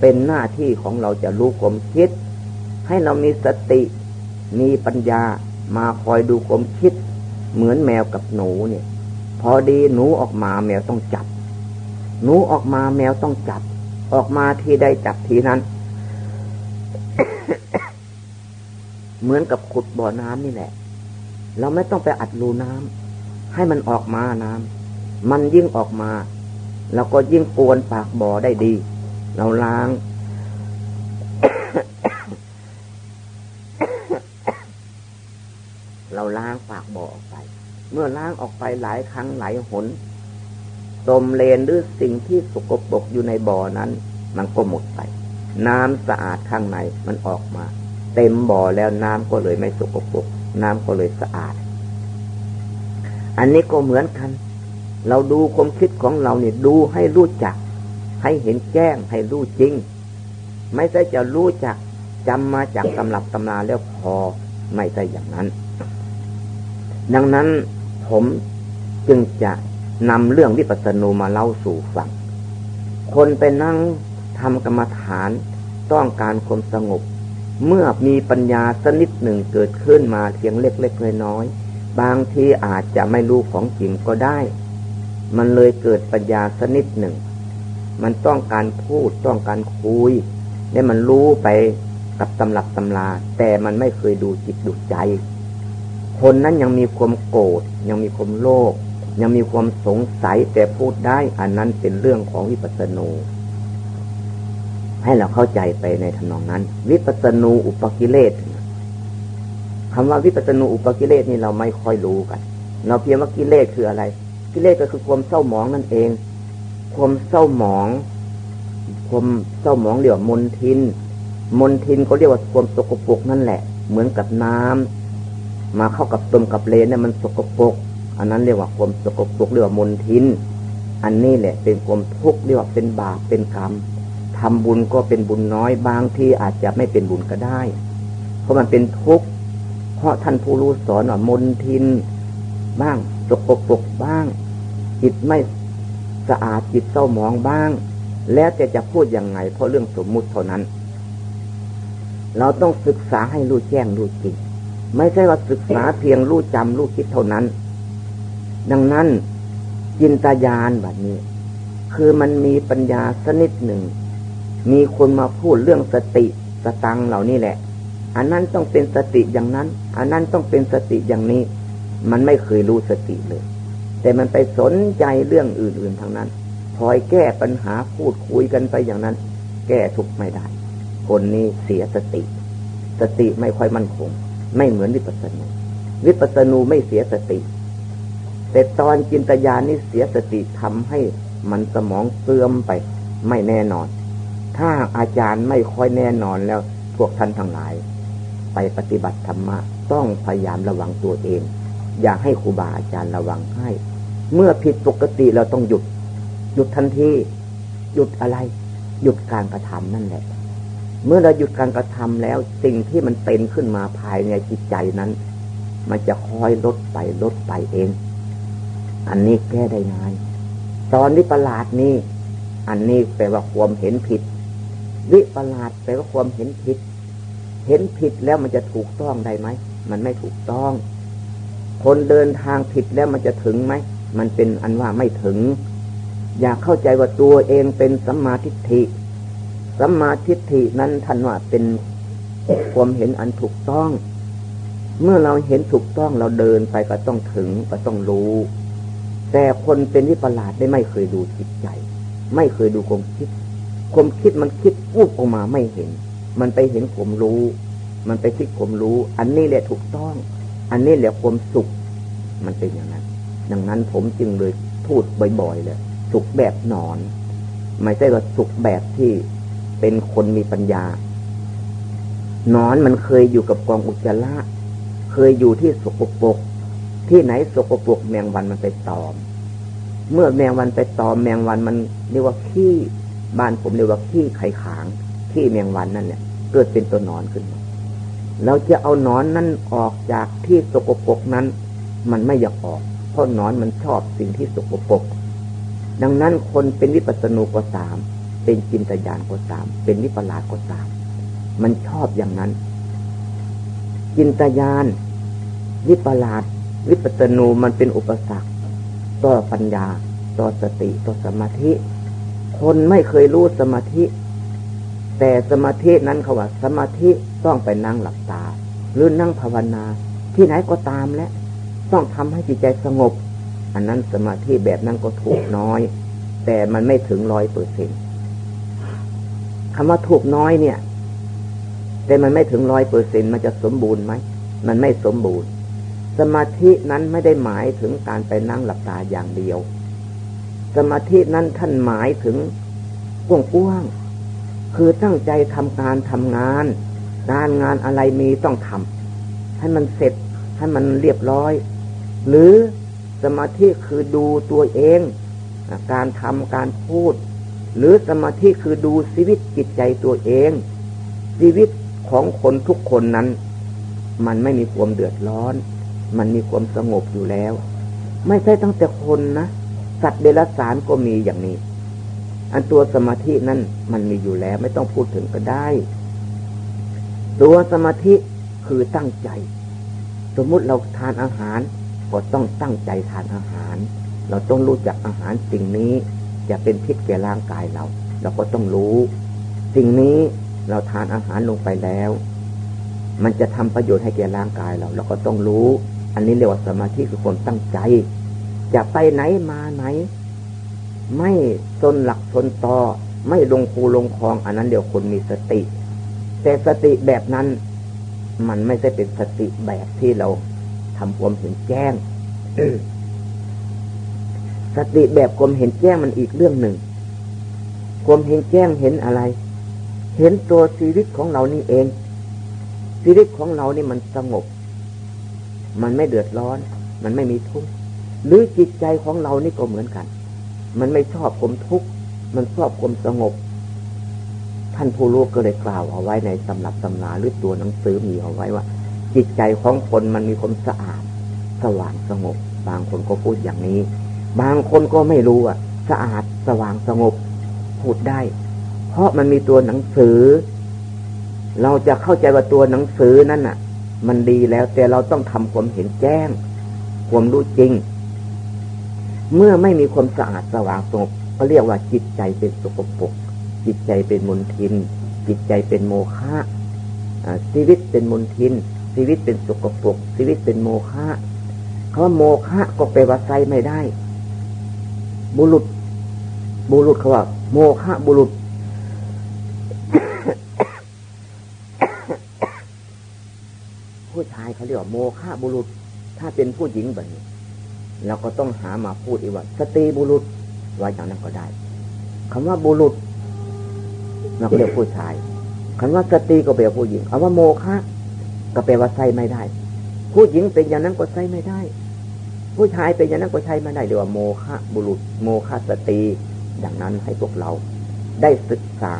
เป็นหน้าที่ของเราจะรู้ความคิด ให้เรามีสติ มีปัญญามาคอยดูความคิด เหมือนแมวกับหนูเนี่ย พอดีหนูออกมาแมวต้องจับ หนูออกมาแมวต้องจับ ออกมาที่ได้จับทีนั้น เหมือนกับขุดบ่อน้ำนี่แหละ เราไม่ต้องไปอัดรูน้ำให้มันออกมาน้ำมันยิ่งออกมาเราก็ยิ่งปวนปากบ่อได้ดี เราล้าง เราล้างปากบ่อออกไป เมื่อล้างออกไปหลายครั้งหลายหน ตมเลนหรือสิ่งที่สกปรกอยู่ในบ่อนั้น มันก็หมดไป น้ำสะอาดข้างในมันออกมา เต็มบ่อแล้วน้ำก็เลยไม่สกปรกน้ำก็เลยสะอาด อันนี้ก็เหมือนกัน เราดูความคิดของเราเนี่ยดูให้รู้จัก ให้เห็นแจ้งให้รู้จริง ไม่ใช่จะรู้จักจำมาจากตำรับตำราแล้วพอไม่ใช่อย่างนั้น ดังนั้นผมจึงจะ นำเรื่องวิปัสสนูมาเล่าสู่ฟัง คนไปนั่งทำกรรมฐานต้องการความสงบ เมื่อมีปัญญาสนิดหนึ่งเกิดขึ้นมาเพียงเล็กๆน้อยๆบางทีอาจจะไม่รู้ของจริงก็ได้ มันเลยเกิดปัญญาสนิดหนึ่ง มันต้องการพูดต้องการคุยและมันรู้ไปกับตำรับตำราแต่มันไม่เคยดูจิตดูใจ คนนั้นยังมีความโกรธยังมีความโลภ ยังมีความสงสัยแต่พูดได้ อันนั้นเป็นเรื่องของวิปัสสนูให้เราเข้าใจไปในทำนองนั้น วิปัสสนูอุปกิเลสคำว่าวิปัสสนูอุปกิเลสนี่เราไม่ค่อยรู้กัน เราเพียงว่ากิเลสคืออะไร กิเลสก็คือความเศร้าหมองนั่นเอง ความเศร้าหมอง ความเศร้าหมองเรียกว่ามนทิน มนทินเขาเรียกว่าความสกปรกนั่นแหละ เหมือนกับน้ำมาเข้ากับตมกับเลนเนี่ยมันสกปรก อันนั้นเรียกว่าความสกปรกเรียกว่ามลทิน อันนี้แหละเป็นความทุกข์เรียกว่าเป็นบาปเป็นกรรมทำบุญก็เป็นบุญน้อยบางที่อาจจะไม่เป็นบุญก็ได้ เพราะมันเป็นทุกข์เพราะท่านผู้รู้สอนว่ามลทิน บ้างสกปรกบ้าง จิตไม่สะอาดจิตเศร้าหมองบ้าง แล้วจะจะพูดยังไง เพราะเรื่องสมมุติเท่านั้น เราต้องศึกษาให้รู้แจ้งรู้จริง ไม่ใช่ว่าศึกษาเพียงรู้จำรู้คิดเท่านั้น ดังนั้นจินตายานแบบนี้ คือมันมีปัญญาสนิดหนึ่ง มีคนมาพูดเรื่องสติสตังเหล่านี้แหละ อันนั้นต้องเป็นสติอย่างนั้น อันนั้นต้องเป็นสติอย่างนี้ มันไม่เคยรู้สติเลย แต่มันไปสนใจเรื่องอื่น ๆทางนั้นคอยแก้ปัญหาพูดคุยกันไปอย่างนั้น แก้ทุกไม่ได้ คนนี้เสียสติ สติไม่ค่อยมั่นคง ไม่เหมือนวิปัสสนูวิปัสสนูไม่เสียสติ แต่ตอนจินตญาณนี่เสียสติทำให้มันสมองเสื่อมไป ไม่แน่นอน ถ้าอาจารย์ไม่ค่อยแน่นอนแล้ว พวกท่านทั้งหลาย ไปปฏิบัติธรรมะต้องพยายามระวังตัวเอง อย่าให้ครูบาอาจารย์ระวังให้ เมื่อผิดปกติเราต้องหยุด หยุดทันทีหยุดอะไร หยุดการกระทำนั่นแหละ เมื่อเราหยุดการกระทำแล้ว สิ่งที่มันเป็นขึ้นมาภายในจิตใจนั้น มันจะค่อยลดไปลดไปเอง อันนี้แก้ได้ง่ายตอนวิปลาดนี้อันนี้แปลว่าความเห็นผิด วิปลาดแปลว่าความเห็นผิด เห็นผิดแล้วมันจะถูกต้องได้ไหมมันไม่ถูกต้อง คนเดินทางผิดแล้วมันจะถึงไหมมันเป็นอันว่าไม่ถึง อยากเข้าใจว่าตัวเองเป็นสัมมาทิฏฐิสัมมาทิฏฐินั้นท่านว่าเป็นความเห็นอันถูกต้อง เมื่อเราเห็นถูกต้องเราเดินไปก็ต้องถึงก็ต้องรู้ แต่คนเป็นวิปลาสได้ไม่เคยดูจิตใจ ไม่เคยดูความคิดความคิดมันคิดวูบออกมาไม่เห็น มันไปเห็นผมรู้ มันไปคิดผมรู้ อันนี้แหละถูกต้อง อันนี้แหละความสุข มันเป็นอย่างนั้นดังนั้นผมจึงเลยพูดบ่อยๆเลยสุขแบบนอน ไม่ใช่ว่าสุขแบบที่เป็นคนมีปัญญานอนมันเคยอยู่กับกองอุจจาระ เคยอยู่ที่สกปรก ที่ไหนสกปรกแมงวันมันไปตอม เมื่อแมงวันไปตอมแมงวันมันเรียกว่าขี้บ้านผมเรียกว่าขี้ไข่ขางขี้แมงวันนั่นเนี่ยเกิดเป็นตัวนอนขึ้นมาเราจะเอานอนนั้นออกจากที่สกปรกนั้น มันไม่อยากออก เพราะนอนมันชอบสิ่งที่สกปรกดังนั้นคนเป็นวิปัสสนูก็ตาม เป็นจินตญาณก็ตาม เป็นนิปลาสก็ตาม มันชอบอย่างนั้น จินตญาณนิปลาส วิปัสสนูมันเป็นอุปสรรค ต่อปัญญา ต่อสติ ต่อสมาธิ คนไม่เคยรู้สมาธิ แต่สมาธินั้นเขาว่า สมาธิต้องไปนั่งหลับตา หรือนั่งภาวนา ที่ไหนก็ตามและ ต้องทำให้จิตใจสงบ อันนั้นสมาธิแบบนั้นก็ถูกน้อย แต่มันไม่ถึงร้อยเปอร์เซ็นคำว่าถูกน้อยเนี่ย แต่มันไม่ถึงร้อยเปอร์เซ็นมันจะสมบูรณ์ไหม มันไม่สมบูรณ์ สมาธินั้นไม่ได้หมายถึงการไปนั่งหลับตาอย่างเดียว สมาธินั้นท่านหมายถึงกว้างๆคือตั้งใจทำการทำงาน การงานอะไรมีต้องทำให้มันเสร็จให้มันเรียบร้อย หรือสมาธิคือดูตัวเอง การทำการพูด หรือสมาธิคือดูชีวิตจิตใจตัวเอง ชีวิตของคนทุกคนนั้น มันไม่มีความเดือดร้อน มันมีความสงบอยู่แล้ว ไม่ใช่ตั้งแต่คนนะสัตว์เดรัจฉานก็มีอย่างนี้ อันตัวสมาธินั้นมันมีอยู่แล้ว ไม่ต้องพูดถึงก็ได้ ตัวสมาธิคือตั้งใจ สมมุติเราทานอาหาร ก็ต้องตั้งใจทานอาหาร เราต้องรู้จักอาหารสิ่งนี้จะเป็นพิษแก่ร่างกายเรา เราก็ต้องรู้ สิ่งนี้เราทานอาหารลงไปแล้ว มันจะทำประโยชน์ให้แก่ร่างกายเรา เราก็ต้องรู้ อันนี้เรียกว่าสมาธิคือความตั้งใจ จะไปไหนมาไหน ไม่ทนหลักทนต่อ ไม่ลงคูลงคลอง อันนั้นเดี๋ยวคนมีสติ แต่สติแบบนั้น มันไม่ใช่เป็นสติแบบที่เราทำความเห็นแจ้ง สติแบบความเห็นแจ้งมันอีกเรื่องหนึ่งความเห็นแจ้งเห็นอะไร เห็นตัวชีวิตของเรานี่เองชีวิตของเรานี่มันสงบ มันไม่เดือดร้อน มันไม่มีทุกข์หรือจิตใจของเรานี่ก็เหมือนกัน มันไม่ชอบความทุกข์มันชอบความสงบ ท่านผู้รู้ก็เลยกล่าวเอาไว้ในตำรับตำราหรือตัวหนังสือมีเอาไว้ว่า จิตใจของคนมันมีความสะอาด สว่างสงบ บางคนก็พูดอย่างนี้ บางคนก็ไม่รู้อะ สะอาดสว่างสงบ พูดได้ เพราะมันมีตัวหนังสือ เราจะเข้าใจว่าตัวหนังสือนั่นอะ มันดีแล้ว แต่เราต้องทำความเห็นแจ้ง ความรู้จริง เมื่อไม่มีความสะอาดสว่างสงบก็เรียกว่าจิตใจเป็นสกปรกจิตใจเป็นมนทิน จิตใจเป็นโมฆะชีวิตเป็นมนทิน ชีวิตเป็นสกปรกชีวิตเป็นโมฆะคำว่าโมฆะก็แปลว่าใจไม่ได้ บุรุษ บุรุษเขาว่า โมฆะบุรุษ ผู้ชายเขาเรียกว่าโมฆะบุรุษ ถ้าเป็นผู้หญิงแบบนี้เราก็ต้องหามาพูดอีกว่า สตรีบุรุษว่าอย่างนั้นก็ได้คำว่าบุรุษเราก็เรียกผู้ชายคำว่าสติก็แปลผู้หญิงคำว่าโมฆะก็แปลว่าใส่ไม่ได้ ผู้หญิงเป็นอย่างนั้นก็ใส่ไม่ได้ ผู้ชายเป็นอย่างนั้นก็ใช้ไม่ได้เรียกว่าโมฆะบุรุษ โมฆะสติดังนั้นให้พวกเราได้ศึกษา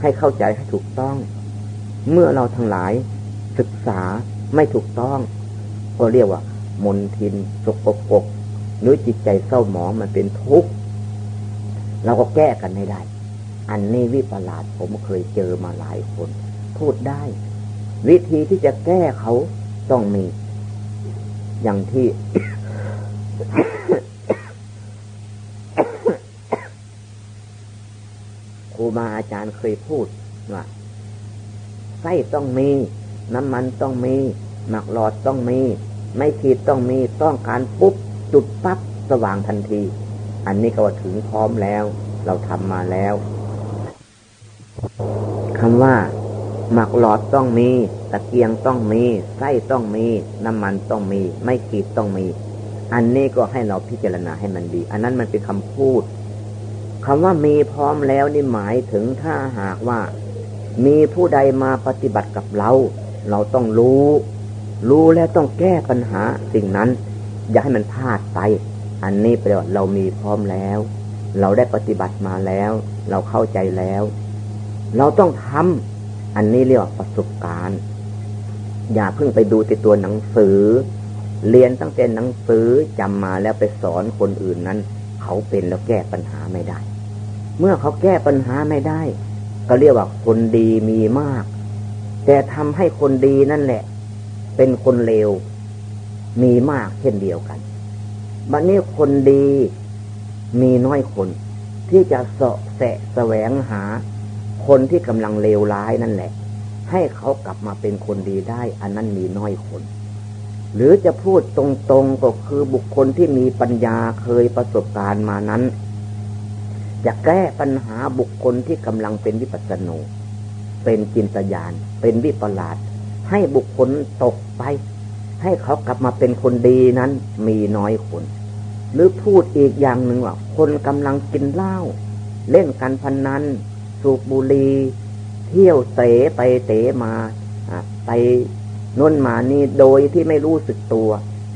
ให้เข้าใจให้ถูกต้อง เมื่อเราทั้งหลายศึกษา ไม่ถูกต้อง ก็เรียกว่ามนทินสกปรกหรือจิตใจเศร้าหมองมันเป็นทุกข์เราก็แก้กันไม่ได้ อันนี้วิปลาสผมเคยเจอมาหลายคน พูดได้ วิธีที่จะแก้เขาต้องมี อย่างที่ ครูบาอาจารย์เคยพูดว่าไส้ต้องมี น้ำมันต้องมี หมักหลอดต้องมี ไม่ขีดต้องมีต้องการปุ๊บ จุดปั๊บสว่างทันที อันนี้ก็ว่าถึงพร้อมแล้ว เราทำมาแล้วคำว่า หมักหลอดต้องมี ตะเกียงต้องมีไส้ต้องมี น้ำมันต้องมี ไม่ขีดต้องมี อันนี้ก็ให้เราพิจารณาให้มันดี อันนั้นมันเป็นคำพูดคำว่ามีพร้อมแล้วนี่หมายถึงถ้าหากว่า มีผู้ใดมาปฏิบัติกับเรา เราต้องรู้ รู้แล้วต้องแก้ปัญหาสิ่งนั้น อย่าให้มันพลาดไป อันนี้แปลว่าเรามีพร้อมแล้ว เราได้ปฏิบัติมาแล้ว เราเข้าใจแล้ว เราต้องทำอันนี้เรียกว่าประสบการณ์ อย่าเพิ่งไปดูแต่ตัวหนังสือ เรียนตั้งแต่หนังสือจำมาแล้วไปสอนคนอื่นนั้น เขาเป็นแล้วแก้ปัญหาไม่ได้ เมื่อเขาแก้ปัญหาไม่ได้ ก็เรียกว่าคนดีมีมาก แต่ทำให้คนดีนั่นแหละ เป็นคนเลว มีมากเช่นเดียวกันบัดนนี้คนดีมีน้อยคน ที่จะเสาะแสะแสวงหา คนที่กำลังเลวร้ายนั่นแหละ ให้เขากลับมาเป็นคนดีได้ อันนั้นมีน้อยคน หรือจะพูดตรงๆก็คือบุคคลที่มีปัญญาเคยประสบการณ์มานั้น จะแก้ปัญหาบุคคลที่กำลังเป็นวิปัสสนู เป็นจินตยานเป็นวิปลาสให้บุคคลตกไป ให้เขากลับมาเป็นคนดีนั้นมีน้อยคน หรือพูดอีกอย่างหนึ่งว่า คนกำลังกินเหล้าเล่นการพนนันสูบบุหรี่เที่ยวเตะไปเตะมาไปน้นมานี่โดยที่ไม่รู้สึกตัว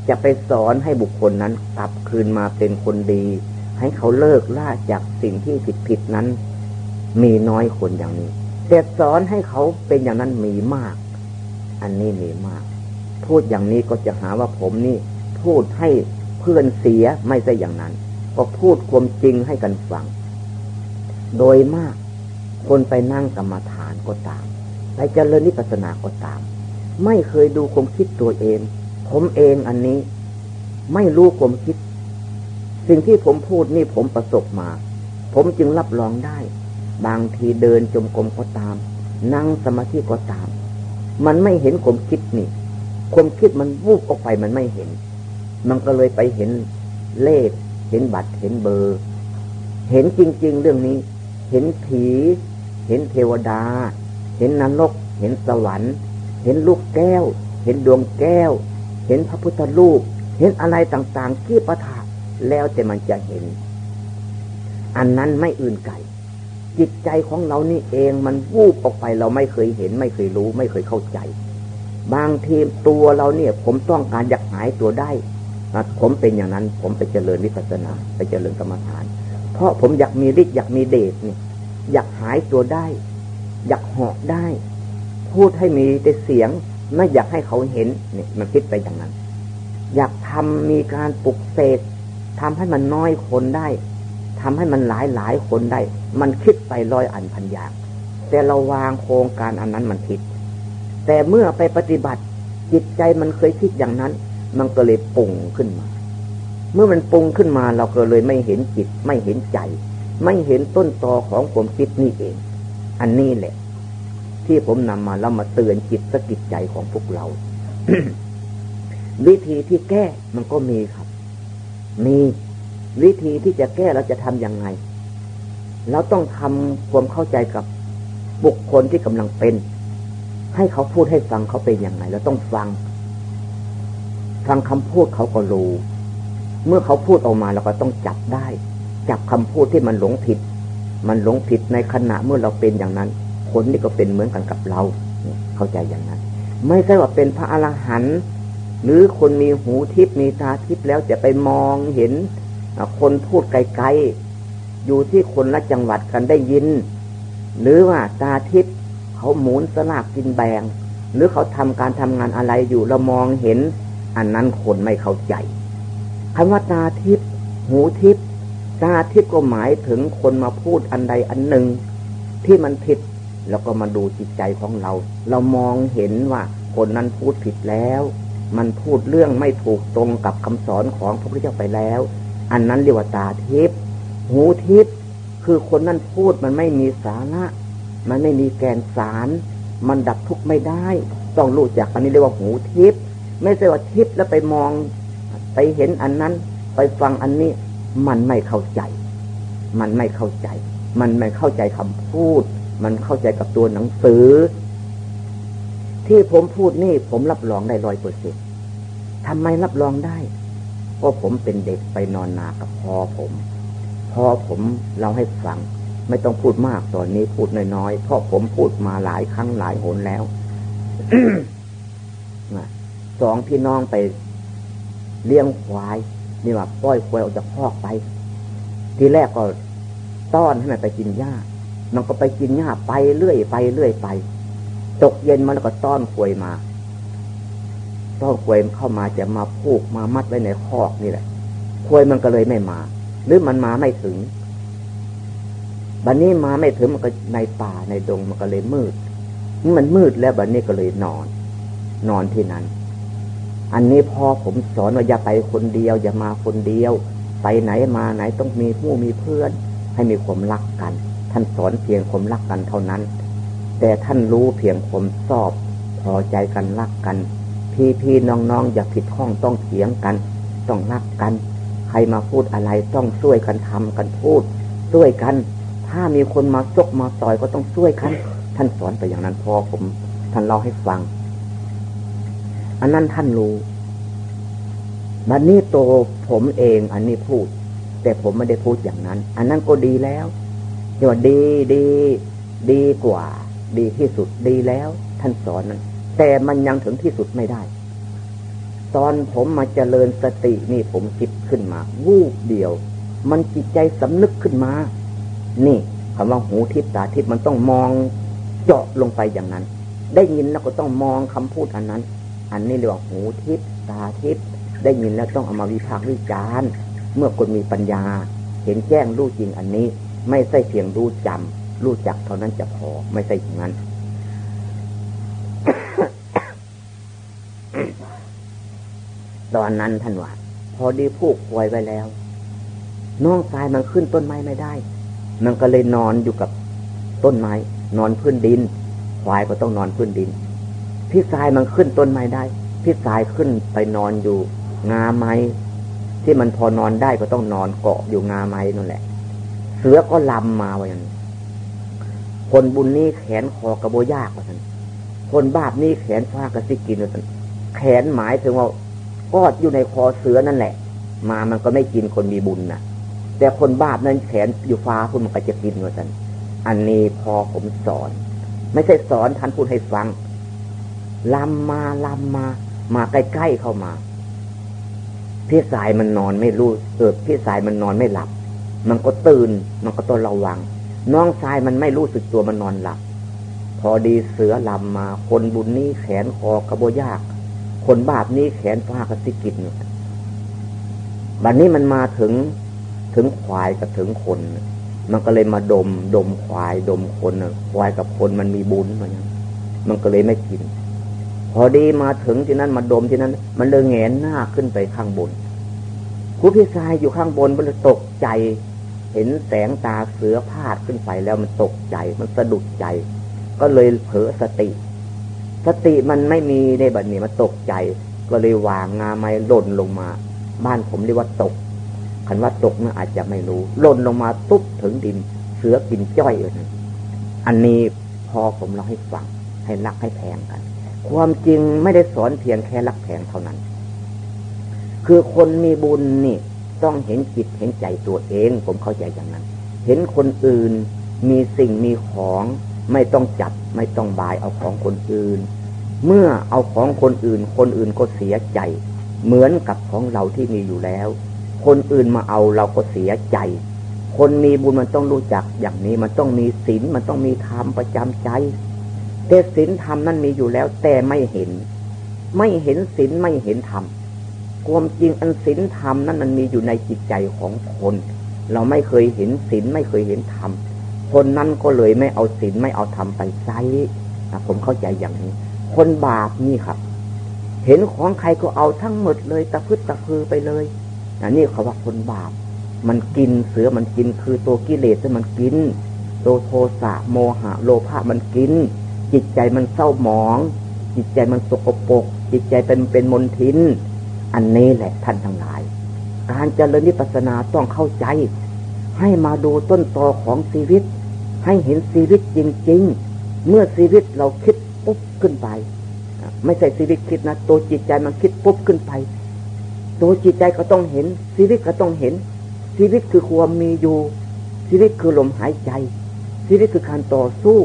จะไปสอนให้บุคคลนั้นกลับคืนมาเป็นคนดี ให้เขาเลิกล่าจากสิ่งที่ผิดผิดนั้น มีน้อยคนอย่างนี้ แต่สอนให้เขาเป็นอย่างนั้นมีมาก อันนี้มีมาก พูดอย่างนี้ก็จะหาว่าผมนี่พูดให้เพื่อนเสียไม่ใช่อย่างนั้น ก็พูดความจริงให้กันฟัง โดยมาก คนไปนั่งกรรมฐานก็ตาม ไปเจริญนิพพานาก็ตาม ไม่เคยดูความคิดตัวเอง ผมเองอันนี้ ไม่รู้ความคิด สิ่งที่ผมพูดนี่ผมประสบมา ผมจึงรับรองได้ บางทีเดินจมกรมก็ตาม นั่งสมาธิก็ตาม มันไม่เห็นความคิดนี่ความคิดมันวูบออกไปมันไม่เห็น มันก็เลยไปเห็นเลข เห็นบัตรเห็นเบอร์ เห็นจริง ๆ เรื่องนี้ เห็นผี เห็นเทวดา เห็นนรก เห็นสวรรค์ เห็นลูกแก้ว เห็นดวงแก้ว เห็นพระพุทธรูป เห็นอะไรต่างๆที่ประทาแล้วแต่มันจะเห็น อันนั้นไม่อื่นไกล จิตใจของเรานี่เองมันวูบออกไปเราไม่เคยเห็น ไม่เคยรู้ ไม่เคยเข้าใจ บางทีตัวเราเนี่ย ผมต้องการอยากหายตัวได้ผมเป็นอย่างนั้น ผมไปเจริญวิปัสสนา ไปเจริญกรรมฐาน เพราะผมอยากมีฤทธิ์อยากมีเดชเนี่ย อยากหายตัวได้ อยากเหาะได้ พูดให้มีแต่เสียง ไม่อยากให้เขาเห็นเนี่ยมันคิดไปอย่างนั้น อยากทำมีการปลุกเสกทำให้มันน้อยคนได้ ทำให้มันหลายหลายคนได้ มันคิดไปร้อยอันพันอย่าง แต่เราวางโครงการอันนั้นมันผิด แต่เมื่อไปปฏิบัติ จิตใจมันเคยคิดอย่างนั้น มันก็เลยปุ่งขึ้นมา เมื่อมันปุ่งขึ้นมาเราก็เลยไม่เห็นจิต ไม่เห็นใจ ไม่เห็นต้นตอของความคิดนี่เอง อันนี้แหละ ที่ผมนำมาแล้วมาเตือนจิตสกิจใจของพวกเรา วิธีที่แก้มันก็มีครับ มี วิธีที่จะแก้เราจะทํำยังไง เราต้องทำความเข้าใจกับบุคคลที่กำลังเป็น ให้เขาพูดให้ฟังเขาเป็นยังไง เราต้องฟัง ฟังคำพูดเขาก็รู้ เมื่อเขาพูดออกมาเราก็ต้องจับได้ จับคำพูดที่มันหลงผิด มันหลงผิดในขณะเมื่อเราเป็นอย่างนั้น คนนี้ก็เป็นเหมือนกันกับเรา เข้าใจอย่างนั้น ไม่ใช่ว่าเป็นพระอรหันต์หรือคนมีหูทิพมีตาทิพแล้วจะไปมองเห็น คนพูดไกลๆ อยู่ที่คนละจังหวัดกันได้ยิน หรือว่าตาทิพย์เขาหมุนสลากกินแบง หรือเขาทำการทำงานอะไรอยู่เรามองเห็น อันนั้นคนไม่เข้าใจคำว่าตาทิพย์หูทิพย์ตาทิพย์ก็หมายถึงคนมาพูดอันใดอันหนึ่ง ที่มันผิดแล้วก็มาดูจิตใจของเรา เรามองเห็นว่าคนนั้นพูดผิดแล้ว มันพูดเรื่องไม่ถูกตรงกับคำสอนของพระพุทธเจ้าไปแล้ว อันนั้นเรียกว่าตาทิพย์หูทิพย์คือคนนั้นพูดมันไม่มีสาระ มันไม่มีแกนสาร มันดับทุกข์ไม่ได้ ต้องรู้จักอันนี้เรียกว่าหูทิพย์ไม่ใช่ว่าทิพย์แล้วไปมอง ไปเห็นอันนั้น ไปฟังอันนี้ มันไม่เข้าใจ มันไม่เข้าใจ มันไม่เข้าใจคำพูด มันเข้าใจกับตัวหนังสือ ที่ผมพูดนี่ผมรับรองได้ร้อยเปอร์เซ็นต์ทำไมรับรองได้ ก็ผมเป็นเด็กไปนอนนากับพ่อผมพ่อผมเราให้ฟัง ไม่ต้องพูดมากตอนนี้พูดน้อยๆเพราะผมพูดมาหลายครั้งหลายหนแล้วสองพี่น้องไปเลี้ยงควาย นี่ว่าป้อยควายออกจากพอกไป ทีแรกก็ต้อนให้มันไปกินหญ้ามันก็ไปกินหญ้าไปเรื่อยไปเรื่อยไป ตกเย็นมันก็ต้อนควายมา ต้องควยเข้ามาจะมาผูกมามัดไว้ในคอกนี่แหละควยมันก็เลยไม่มา หรือมันมาไม่ถึงบัดนนี้มาไม่ถึงมันก็ในป่าในดงมันก็เลยมืด มันมืดแล้วบัดนนี้ก็เลยนอน นอนที่นั้น อันนี้พอผมสอนว่าอย่าไปคนเดียว อย่ามาคนเดียว ไปไหนมาไหนต้องมีผู้มีเพื่อน ให้มีความรักกัน ท่านสอนเพียงความรักกันเท่านั้น แต่ท่านรู้เพียงความสอบ พอใจกันรักกัน พี่พี่น้องน้องอย่าผิดข้องต้องเถียงกัน ต้องรักกัน ใครมาพูดอะไรต้องช่วยกันทำกันพูดช่วยกัน ถ้ามีคนมาซกมาต่อยก็ต้องช่วยกัน ท่านสอนไปอย่างนั้นพอผม ท่านเล่าให้ฟัง อันนั้นท่านรู้บัดนนี้โตผมเองอันนี้พูด แต่ผมไม่ได้พูดอย่างนั้น อันนั้นก็ดีแล้วเดี๋ยวดีดี ดีกว่า ดีที่สุดดีแล้ว ท่านสอนนั้น แต่มันยังถึงที่สุดไม่ได้ ตอนผมมาเจริญสตินี่ผมคิดขึ้นมา วูบเดียว มันจิตใจสำนึกขึ้นมา นี่คำว่าหูทิพตาทิพมันต้องมองเจาะลงไปอย่างนั้น ได้ยินแล้วก็ต้องมองคำพูดอันนั้น อันนี้เรียกว่าหูทิพตาทิพได้ยินแล้วต้องเอามาวิพากษ์วิจารณ์เมื่อคนมีปัญญา เห็นแจ้งรู้จริงอันนี้ ไม่ใช่เพียงรู้จำรู้จักเท่านั้นจะพอไม่ใช่อย่างนั้น ตอนนั้นท่านว่าพอดีผูกป่วยไปแล้ว น้องทรายมันขึ้นต้นไม้ไม่ได้ มันก็เลยนอนอยู่กับต้นไม้ นอนพื้นดิน ควายก็ต้องนอนพื้นดิน พี่ทรายมันขึ้นต้นไม้ได้ พี่ทรายขึ้นไปนอนอยู่ งาไม้ ที่มันพอนอนได้ก็ต้องนอนเกาะอยู่งาไม้นั่นแหละ เสือก็ลำมาว่าอย่างนี้คนบุญนี้แขนคอกระโบยากว่าท่านคนบาปนี้แขนฟ้ากระซิกินว่าท่านแขนหมายถึงว่า กอดอยู่ในคอเสือนั่นแหละ มามันก็ไม่กินคนมีบุญนะแต่คนบาปนั้นแขนอยู่ฟ้าคุณมันก็จะกินว่าท่านอันนี้พอผมสอน ไม่ใช่สอนท่านพูดให้ฟังลำมาลำมา มาใกล้ๆเข้ามา พี่สายมันนอนไม่รู้เออพี่สายมันนอนไม่หลับ มันก็ตื่น มันก็ต้องระวัง น้องชายมันไม่รู้สึกตัวมันนอนหลับ พอดีเสือลำมา คนบุญนี้แขนคอกระโบยาก คนบาปนี้แขนฟ้ากระติกินบัดนนี้มันมาถึงถึงควายกับถึงคน มันก็เลยมาดม ดมควาย ดมคนควายกับคนมันมีบุญมันมันก็เลยไม่กิน พอดีมาถึงที่นั้นมาดมที่นั้น มันเลยแงนหน้าขึ้นไปข้างบนครูพี่ชายอยู่ข้างบนมันตกใจ เห็นแสงตาเสือพาดขึ้นไปแล้วมันตกใจ มันสะดุดใจ ก็เลยเผลอสติ สติมันไม่มีในบัดนี้มันตกใจ ก็เลยวางงาไม้หล่นลงมา บ้านผมเรียกว่าตกคันว่าตกนะอาจจะไม่รู้หล่นลงมาตุ๊บถึงดิน เสือกินจ้อยเลยอันนี้พอผมเราให้ฟัง ให้รักให้แพงกัน ความจริงไม่ได้สอนเพียงแค่รักแผงเท่านั้น คือคนมีบุญนี่ต้องเห็นจิตเห็นใจตัวเอง ผมเข้าใจอย่างนั้น เห็นคนอื่นมีสิ่งมีของ ไม่ต้องจับไม่ต้องบายเอาของคนอื่น เมื่อเอาของคนอื่น คนอื่นก็เสียใจ เหมือนกับของเราที่มีอยู่แล้ว คนอื่นมาเอาเราก็เสียใจ คนมีบุญมันต้องรู้จักอย่างนี้มันต้องมีศีลมันต้องมีธรรมประจำใจแต่ศีลธรรมนั้นมีอยู่แล้ว แต่ไม่เห็น ไม่เห็นศีลไม่เห็นธรรมความจริงอันศีลธรรมนั้นมันมีอยู่ในจิตใจของคน เราไม่เคยเห็นศีลไม่เคยเห็นธรรมคนนั้นก็เลยไม่เอาศีลไม่เอาธรรมไปใช้ผมเข้าใจอย่างนี้ คนบาปนี่ครับ เห็นของใครก็เอาทั้งหมดเลยตะพึดตะพือไปเลยอันนี้เขาว่าคนบาป มันกินเสือมันกินคือตัวกิเลสมันกินตัวโทสะโมหะ โลภะมันกิน จิตใจมันเศร้าหมอง จิตใจมันสกปรกจิตใจเป็นเป็นมลทิน อันนี้แหละท่านทั้งหลาย การเจริญนิพพานาต้องเข้าใจ ให้มาดูต้นตอของชีวิต ให้เห็นชีวิตจริง ๆ เมื่อชีวิตเราคิด ปุ๊บขึ้นไป ไม่ใช่ชีวิตคิดนะตัวจิตใจมันคิดปุ๊บขึ้นไป ตัวจิตใจก็ต้องเห็น ชีวิตก็ต้องเห็น ชีวิตคือความมีอยู่ ชีวิตคือลมหายใจ ชีวิตคือการต่อสู้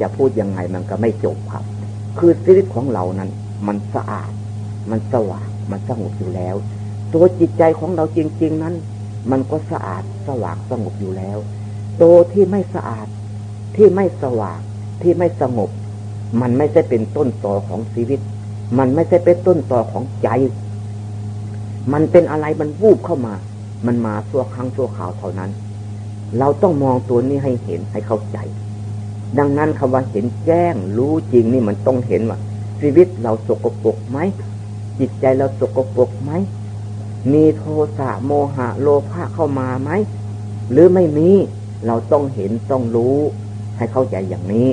จะพูดยังไงมันก็ไม่จบครับ คือชีวิตของเรานั้น มันสะอาด มันสว่าง มันสงบอยู่แล้ว ตัวจิตใจของเราจริง ๆ นั้น มันก็สะอาดสว่างสงบอยู่แล้ว ตัวที่ไม่สะอาดที่ไม่สว่างที่ไม่สงบ มันไม่ใช่เป็นต้นตอของชีวิต มันไม่ใช่เป็นต้นตอของใจ มันเป็นอะไรมันวูบเข้ามา มันมาชั่วครั้งชั่วคราวเท่านั้น เราต้องมองตัวนี้ให้เห็นให้เข้าใจ ดังนั้นคำว่าเห็นแจ้งรู้จริงนี่มันต้องเห็นว่าชีวิตเราสกปรกไหมจิตใจเราสกปรกไหมมีโทสะโมหะโลภะเข้ามาไหมหรือไม่มีเราต้องเห็นต้องรู้ให้เข้าใจอย่างนี้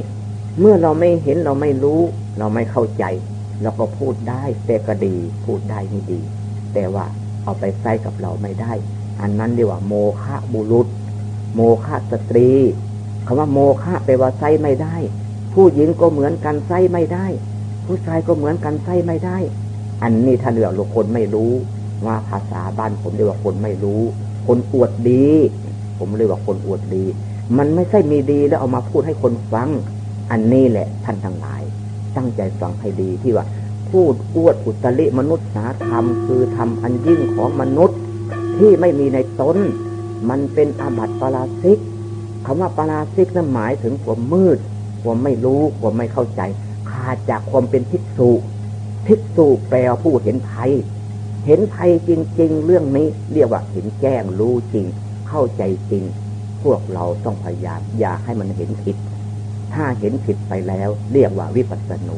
เมื่อเราไม่เห็นเราไม่รู้ เราไม่เข้าใจ เราก็พูดได้แต่ก็ดี พูดได้ไม่ดี แต่ว่าเอาไปใส่กับเราไม่ได้ อันนั้นเรียกว่า โมฆะบุรุษ โมฆะสตรีคำว่าโมฆะแปลว่าใส่ไม่ได้ ผู้หญิงก็เหมือนกันใส่ไม่ได้ ผู้ชายก็เหมือนกันใส่ไม่ได้ อันนี้ถ้าเรือหรือคนไม่รู้ ว่าภาษาบ้านผมเรียกว่าคนไม่รู้ คนอวดดี ผมเรียกว่าคนอวดดี มันไม่ใช่มีดีแล้วเอามาพูดให้คนฟัง อันนี้แหละท่านทั้งหลาย ตั้งใจฟังให้ดีที่ว่า พูดอวดอุตริมนุษยธรรม คือธรรมอันยิ่งของมนุษย์ที่ไม่มีในตนมันเป็นอาบัติปราชิกคำว่าปราชิกนั้นหมายถึงความมืด ความไม่รู้ ความไม่เข้าใจ ขาดจากความเป็นทิกษุทิกษุแปลผู้เห็นภัย เห็นภัยจริง ๆ เรื่องนี้เรียกว่าเห็นแจ้งรู้จริง เข้าใจจริง พวกเราต้องพยายามอย่าให้มันเห็นผิด ถ้าเห็นผิดไปแล้ว เรียกว่าวิปัสสนู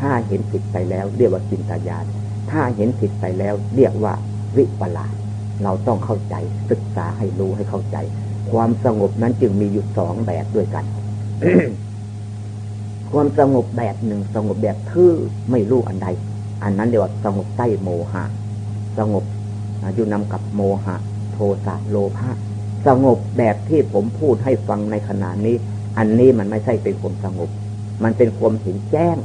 ถ้าเห็นผิดไปแล้ว เรียกว่าจินตญาณถ้าเห็นผิดไปแล้ว เรียกว่าวิปลาสเราต้องเข้าใจศึกษาให้รู้ให้เข้าใจ ความสงบนั้นจึงมีอยู่สองแบบด้วยกัน ความสงบแบบหนึ่งสงบแบบทื่อไม่รู้อันใด อันนั้นเรียกว่าสงบใต้โมหะ สงบอยู่นำกับโมหะ โทสะโลภะสงบแบบที่ผมพูดให้ฟังในขณะนี้ อันนี้มันไม่ใช่เป็นความสงบ มันเป็นความเห็นแจ้ง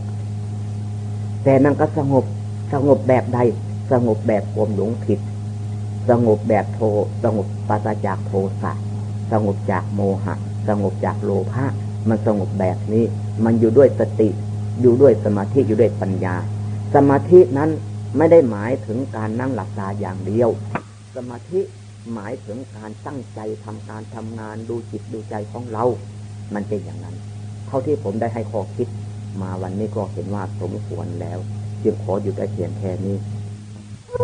แต่มันก็สงบสงบแบบใด สงบแบบความหลงผิด สงบแบบโทสงบปราศจากโทสะสงบจากโมหะ สงบจากโลภะมันสงบแบบนี้ มันอยู่ด้วยสติ อยู่ด้วยสมาธิอยู่ด้วยปัญญา สมาธินั้นไม่ได้หมายถึงการนั่งหลับตาอย่างเดียว สมาธิหมายถึงการตั้งใจทำการทำงานดูจิตดูใจของเรา มันเป็นอย่างนั้น เท่าที่ผมได้ให้ข้อคิดมาวันนี้ก็เห็นว่าสมควรแล้ว จึงขออยู่ได้เพียงแค่นี้